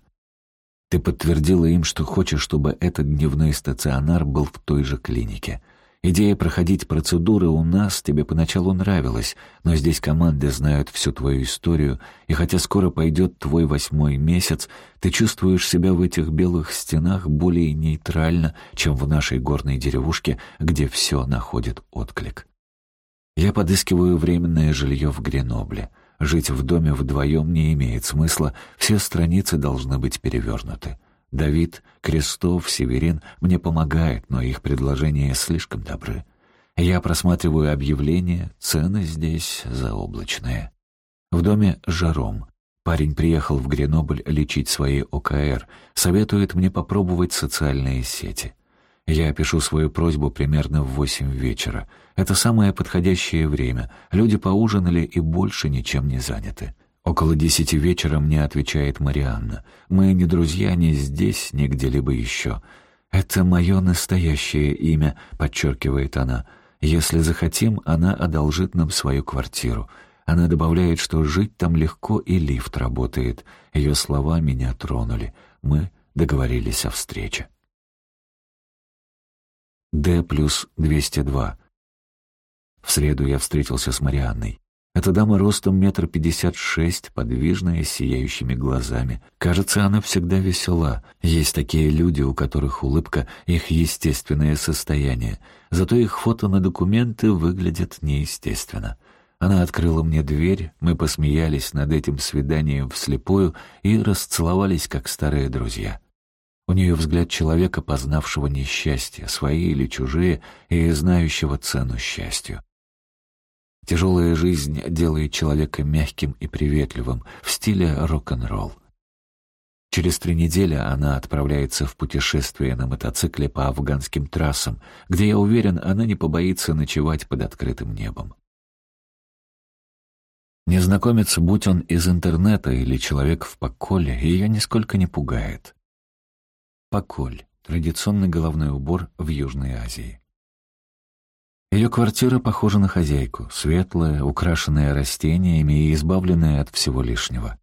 Ты подтвердила им, что хочешь, чтобы этот дневной стационар был в той же клинике. Идея проходить процедуры у нас тебе поначалу нравилась, но здесь команды знают всю твою историю, и хотя скоро пойдет твой восьмой месяц, ты чувствуешь себя в этих белых стенах более нейтрально, чем в нашей горной деревушке, где все находит отклик. Я подыскиваю временное жилье в Гренобле. Жить в доме вдвоем не имеет смысла, все страницы должны быть перевернуты. Давид, Крестов, Северин мне помогают, но их предложения слишком добры. Я просматриваю объявления, цены здесь заоблачные. В доме Жаром. Парень приехал в Гренобль лечить свои ОКР, советует мне попробовать социальные сети. Я пишу свою просьбу примерно в восемь вечера. Это самое подходящее время. Люди поужинали и больше ничем не заняты. Около десяти вечера мне отвечает Марианна. Мы не друзья ни здесь, ни где-либо еще. «Это мое настоящее имя», — подчеркивает она. «Если захотим, она одолжит нам свою квартиру». Она добавляет, что жить там легко и лифт работает. Ее слова меня тронули. Мы договорились о встрече. Д плюс 202. В среду я встретился с Марианной. Эта дама ростом метр пятьдесят шесть, подвижная, с сияющими глазами. Кажется, она всегда весела. Есть такие люди, у которых улыбка — их естественное состояние. Зато их фото на документы выглядят неестественно. Она открыла мне дверь, мы посмеялись над этим свиданием вслепую и расцеловались, как старые друзья. У нее взгляд человека, познавшего несчастье, свои или чужие, и знающего цену счастью. Тяжелая жизнь делает человека мягким и приветливым, в стиле рок-н-ролл. Через три недели она отправляется в путешествие на мотоцикле по афганским трассам, где, я уверен, она не побоится ночевать под открытым небом. Незнакомец, будь он из интернета или человек в поколе, ее нисколько не пугает. Поколь — традиционный головной убор в Южной Азии. Ее квартира похожа на хозяйку, светлая, украшенная растениями и избавленная от всего лишнего.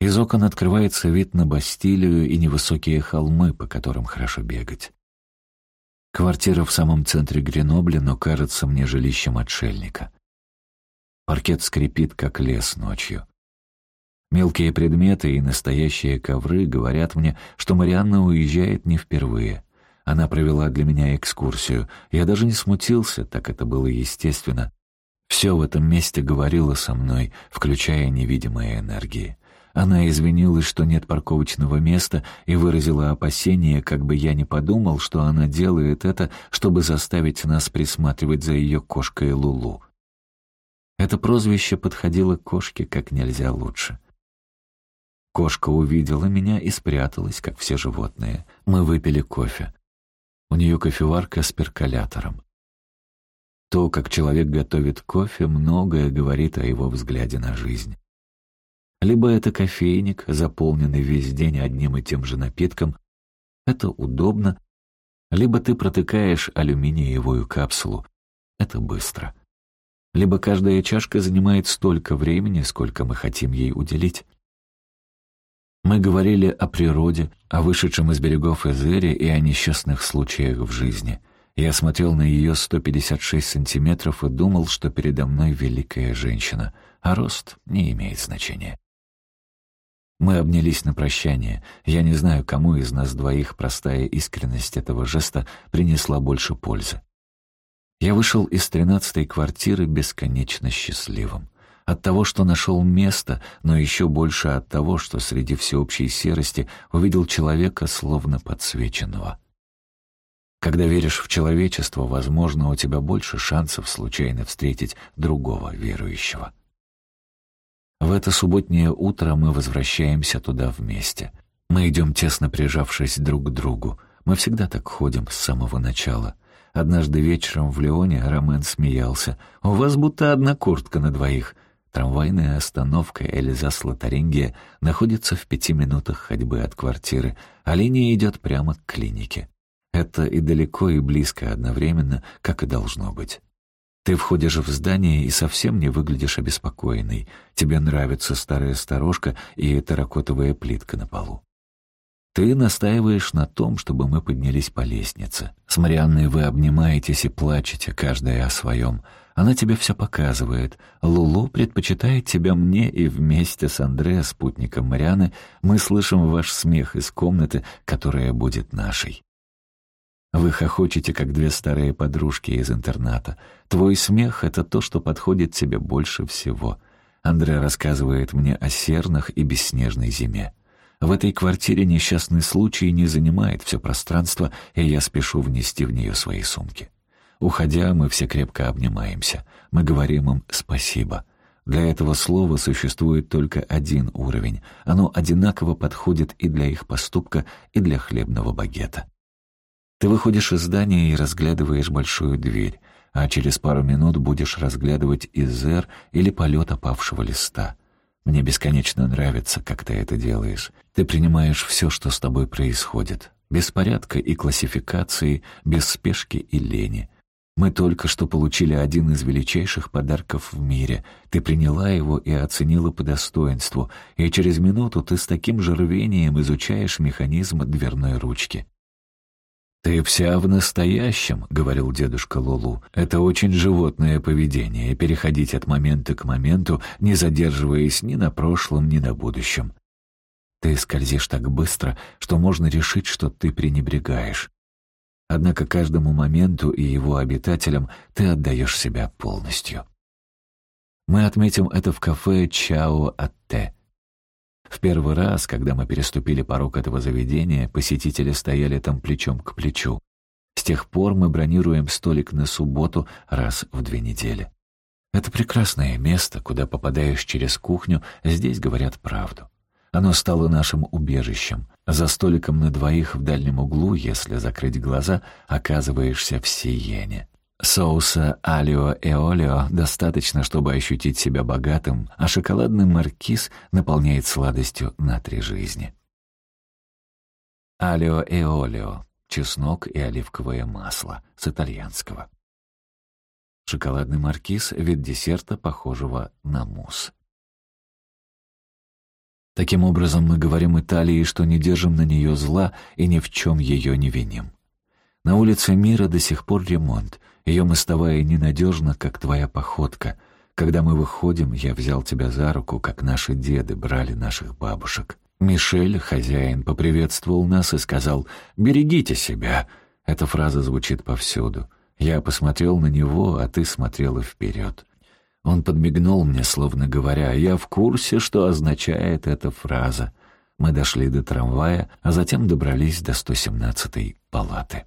Из окон открывается вид на Бастилию и невысокие холмы, по которым хорошо бегать. Квартира в самом центре Гренобля, но кажется мне жилищем отшельника. Паркет скрипит, как лес ночью. Мелкие предметы и настоящие ковры говорят мне, что Марианна уезжает не впервые. Она провела для меня экскурсию. Я даже не смутился, так это было естественно. Все в этом месте говорило со мной, включая невидимые энергии. Она извинилась, что нет парковочного места, и выразила опасение, как бы я не подумал, что она делает это, чтобы заставить нас присматривать за ее кошкой Лулу. Это прозвище подходило кошке как нельзя лучше. Кошка увидела меня и спряталась, как все животные. Мы выпили кофе. У нее кофеварка с перколятором. То, как человек готовит кофе, многое говорит о его взгляде на жизнь. Либо это кофейник, заполненный весь день одним и тем же напитком. Это удобно. Либо ты протыкаешь алюминиевую капсулу. Это быстро либо каждая чашка занимает столько времени, сколько мы хотим ей уделить. Мы говорили о природе, о вышедшем из берегов Эзере и о несчастных случаях в жизни. Я смотрел на ее 156 сантиметров и думал, что передо мной великая женщина, а рост не имеет значения. Мы обнялись на прощание. Я не знаю, кому из нас двоих простая искренность этого жеста принесла больше пользы. Я вышел из тринадцатой квартиры бесконечно счастливым. От того, что нашел место, но еще больше от того, что среди всеобщей серости увидел человека, словно подсвеченного. Когда веришь в человечество, возможно, у тебя больше шансов случайно встретить другого верующего. В это субботнее утро мы возвращаемся туда вместе. Мы идем тесно прижавшись друг к другу. Мы всегда так ходим с самого начала. Однажды вечером в Леоне Ромен смеялся. «У вас будто одна куртка на двоих». Трамвайная остановка Эльзас-Лотарингия находится в пяти минутах ходьбы от квартиры, а линия идет прямо к клинике. Это и далеко, и близко одновременно, как и должно быть. Ты входишь в здание и совсем не выглядишь обеспокоенный. Тебе нравится старая сторожка и терракотовая плитка на полу. Ты настаиваешь на том, чтобы мы поднялись по лестнице. С Марианной вы обнимаетесь и плачете, каждая о своем. Она тебе все показывает. Лулу предпочитает тебя мне, и вместе с Андре, спутником Марианы, мы слышим ваш смех из комнаты, которая будет нашей. Вы хохочете, как две старые подружки из интерната. Твой смех — это то, что подходит тебе больше всего. Андре рассказывает мне о сернах и бесснежной зиме. В этой квартире несчастный случай не занимает все пространство, и я спешу внести в нее свои сумки. Уходя, мы все крепко обнимаемся. Мы говорим им «спасибо». Для этого слова существует только один уровень. Оно одинаково подходит и для их поступка, и для хлебного багета. Ты выходишь из здания и разглядываешь большую дверь, а через пару минут будешь разглядывать изер или полет опавшего листа. Мне бесконечно нравится, как ты это делаешь. Ты принимаешь все, что с тобой происходит. Без порядка и классификации, без спешки и лени. Мы только что получили один из величайших подарков в мире. Ты приняла его и оценила по достоинству, и через минуту ты с таким же рвением изучаешь механизм дверной ручки. «Ты вся в настоящем», — говорил дедушка Лулу. «Это очень животное поведение, переходить от момента к моменту, не задерживаясь ни на прошлом, ни на будущем. Ты скользишь так быстро, что можно решить, что ты пренебрегаешь. Однако каждому моменту и его обитателям ты отдаешь себя полностью. Мы отметим это в кафе «Чао Атте». В первый раз, когда мы переступили порог этого заведения, посетители стояли там плечом к плечу. С тех пор мы бронируем столик на субботу раз в две недели. Это прекрасное место, куда попадаешь через кухню, здесь говорят правду. Оно стало нашим убежищем. За столиком на двоих в дальнем углу, если закрыть глаза, оказываешься в Сиене. Соуса алио и олио достаточно, чтобы ощутить себя богатым, а шоколадный маркиз наполняет сладостью на три жизни. Алио и олио — чеснок и оливковое масло с итальянского. Шоколадный маркиз — вид десерта, похожего на мусс. Таким образом, мы говорим Италии, что не держим на нее зла и ни в чем ее не виним. На улице Мира до сих пор ремонт. Ее мостовая ненадежна, как твоя походка. Когда мы выходим, я взял тебя за руку, как наши деды брали наших бабушек. Мишель, хозяин, поприветствовал нас и сказал «Берегите себя». Эта фраза звучит повсюду. Я посмотрел на него, а ты смотрела вперед. Он подмигнул мне, словно говоря, «Я в курсе, что означает эта фраза». Мы дошли до трамвая, а затем добрались до 117-й палаты.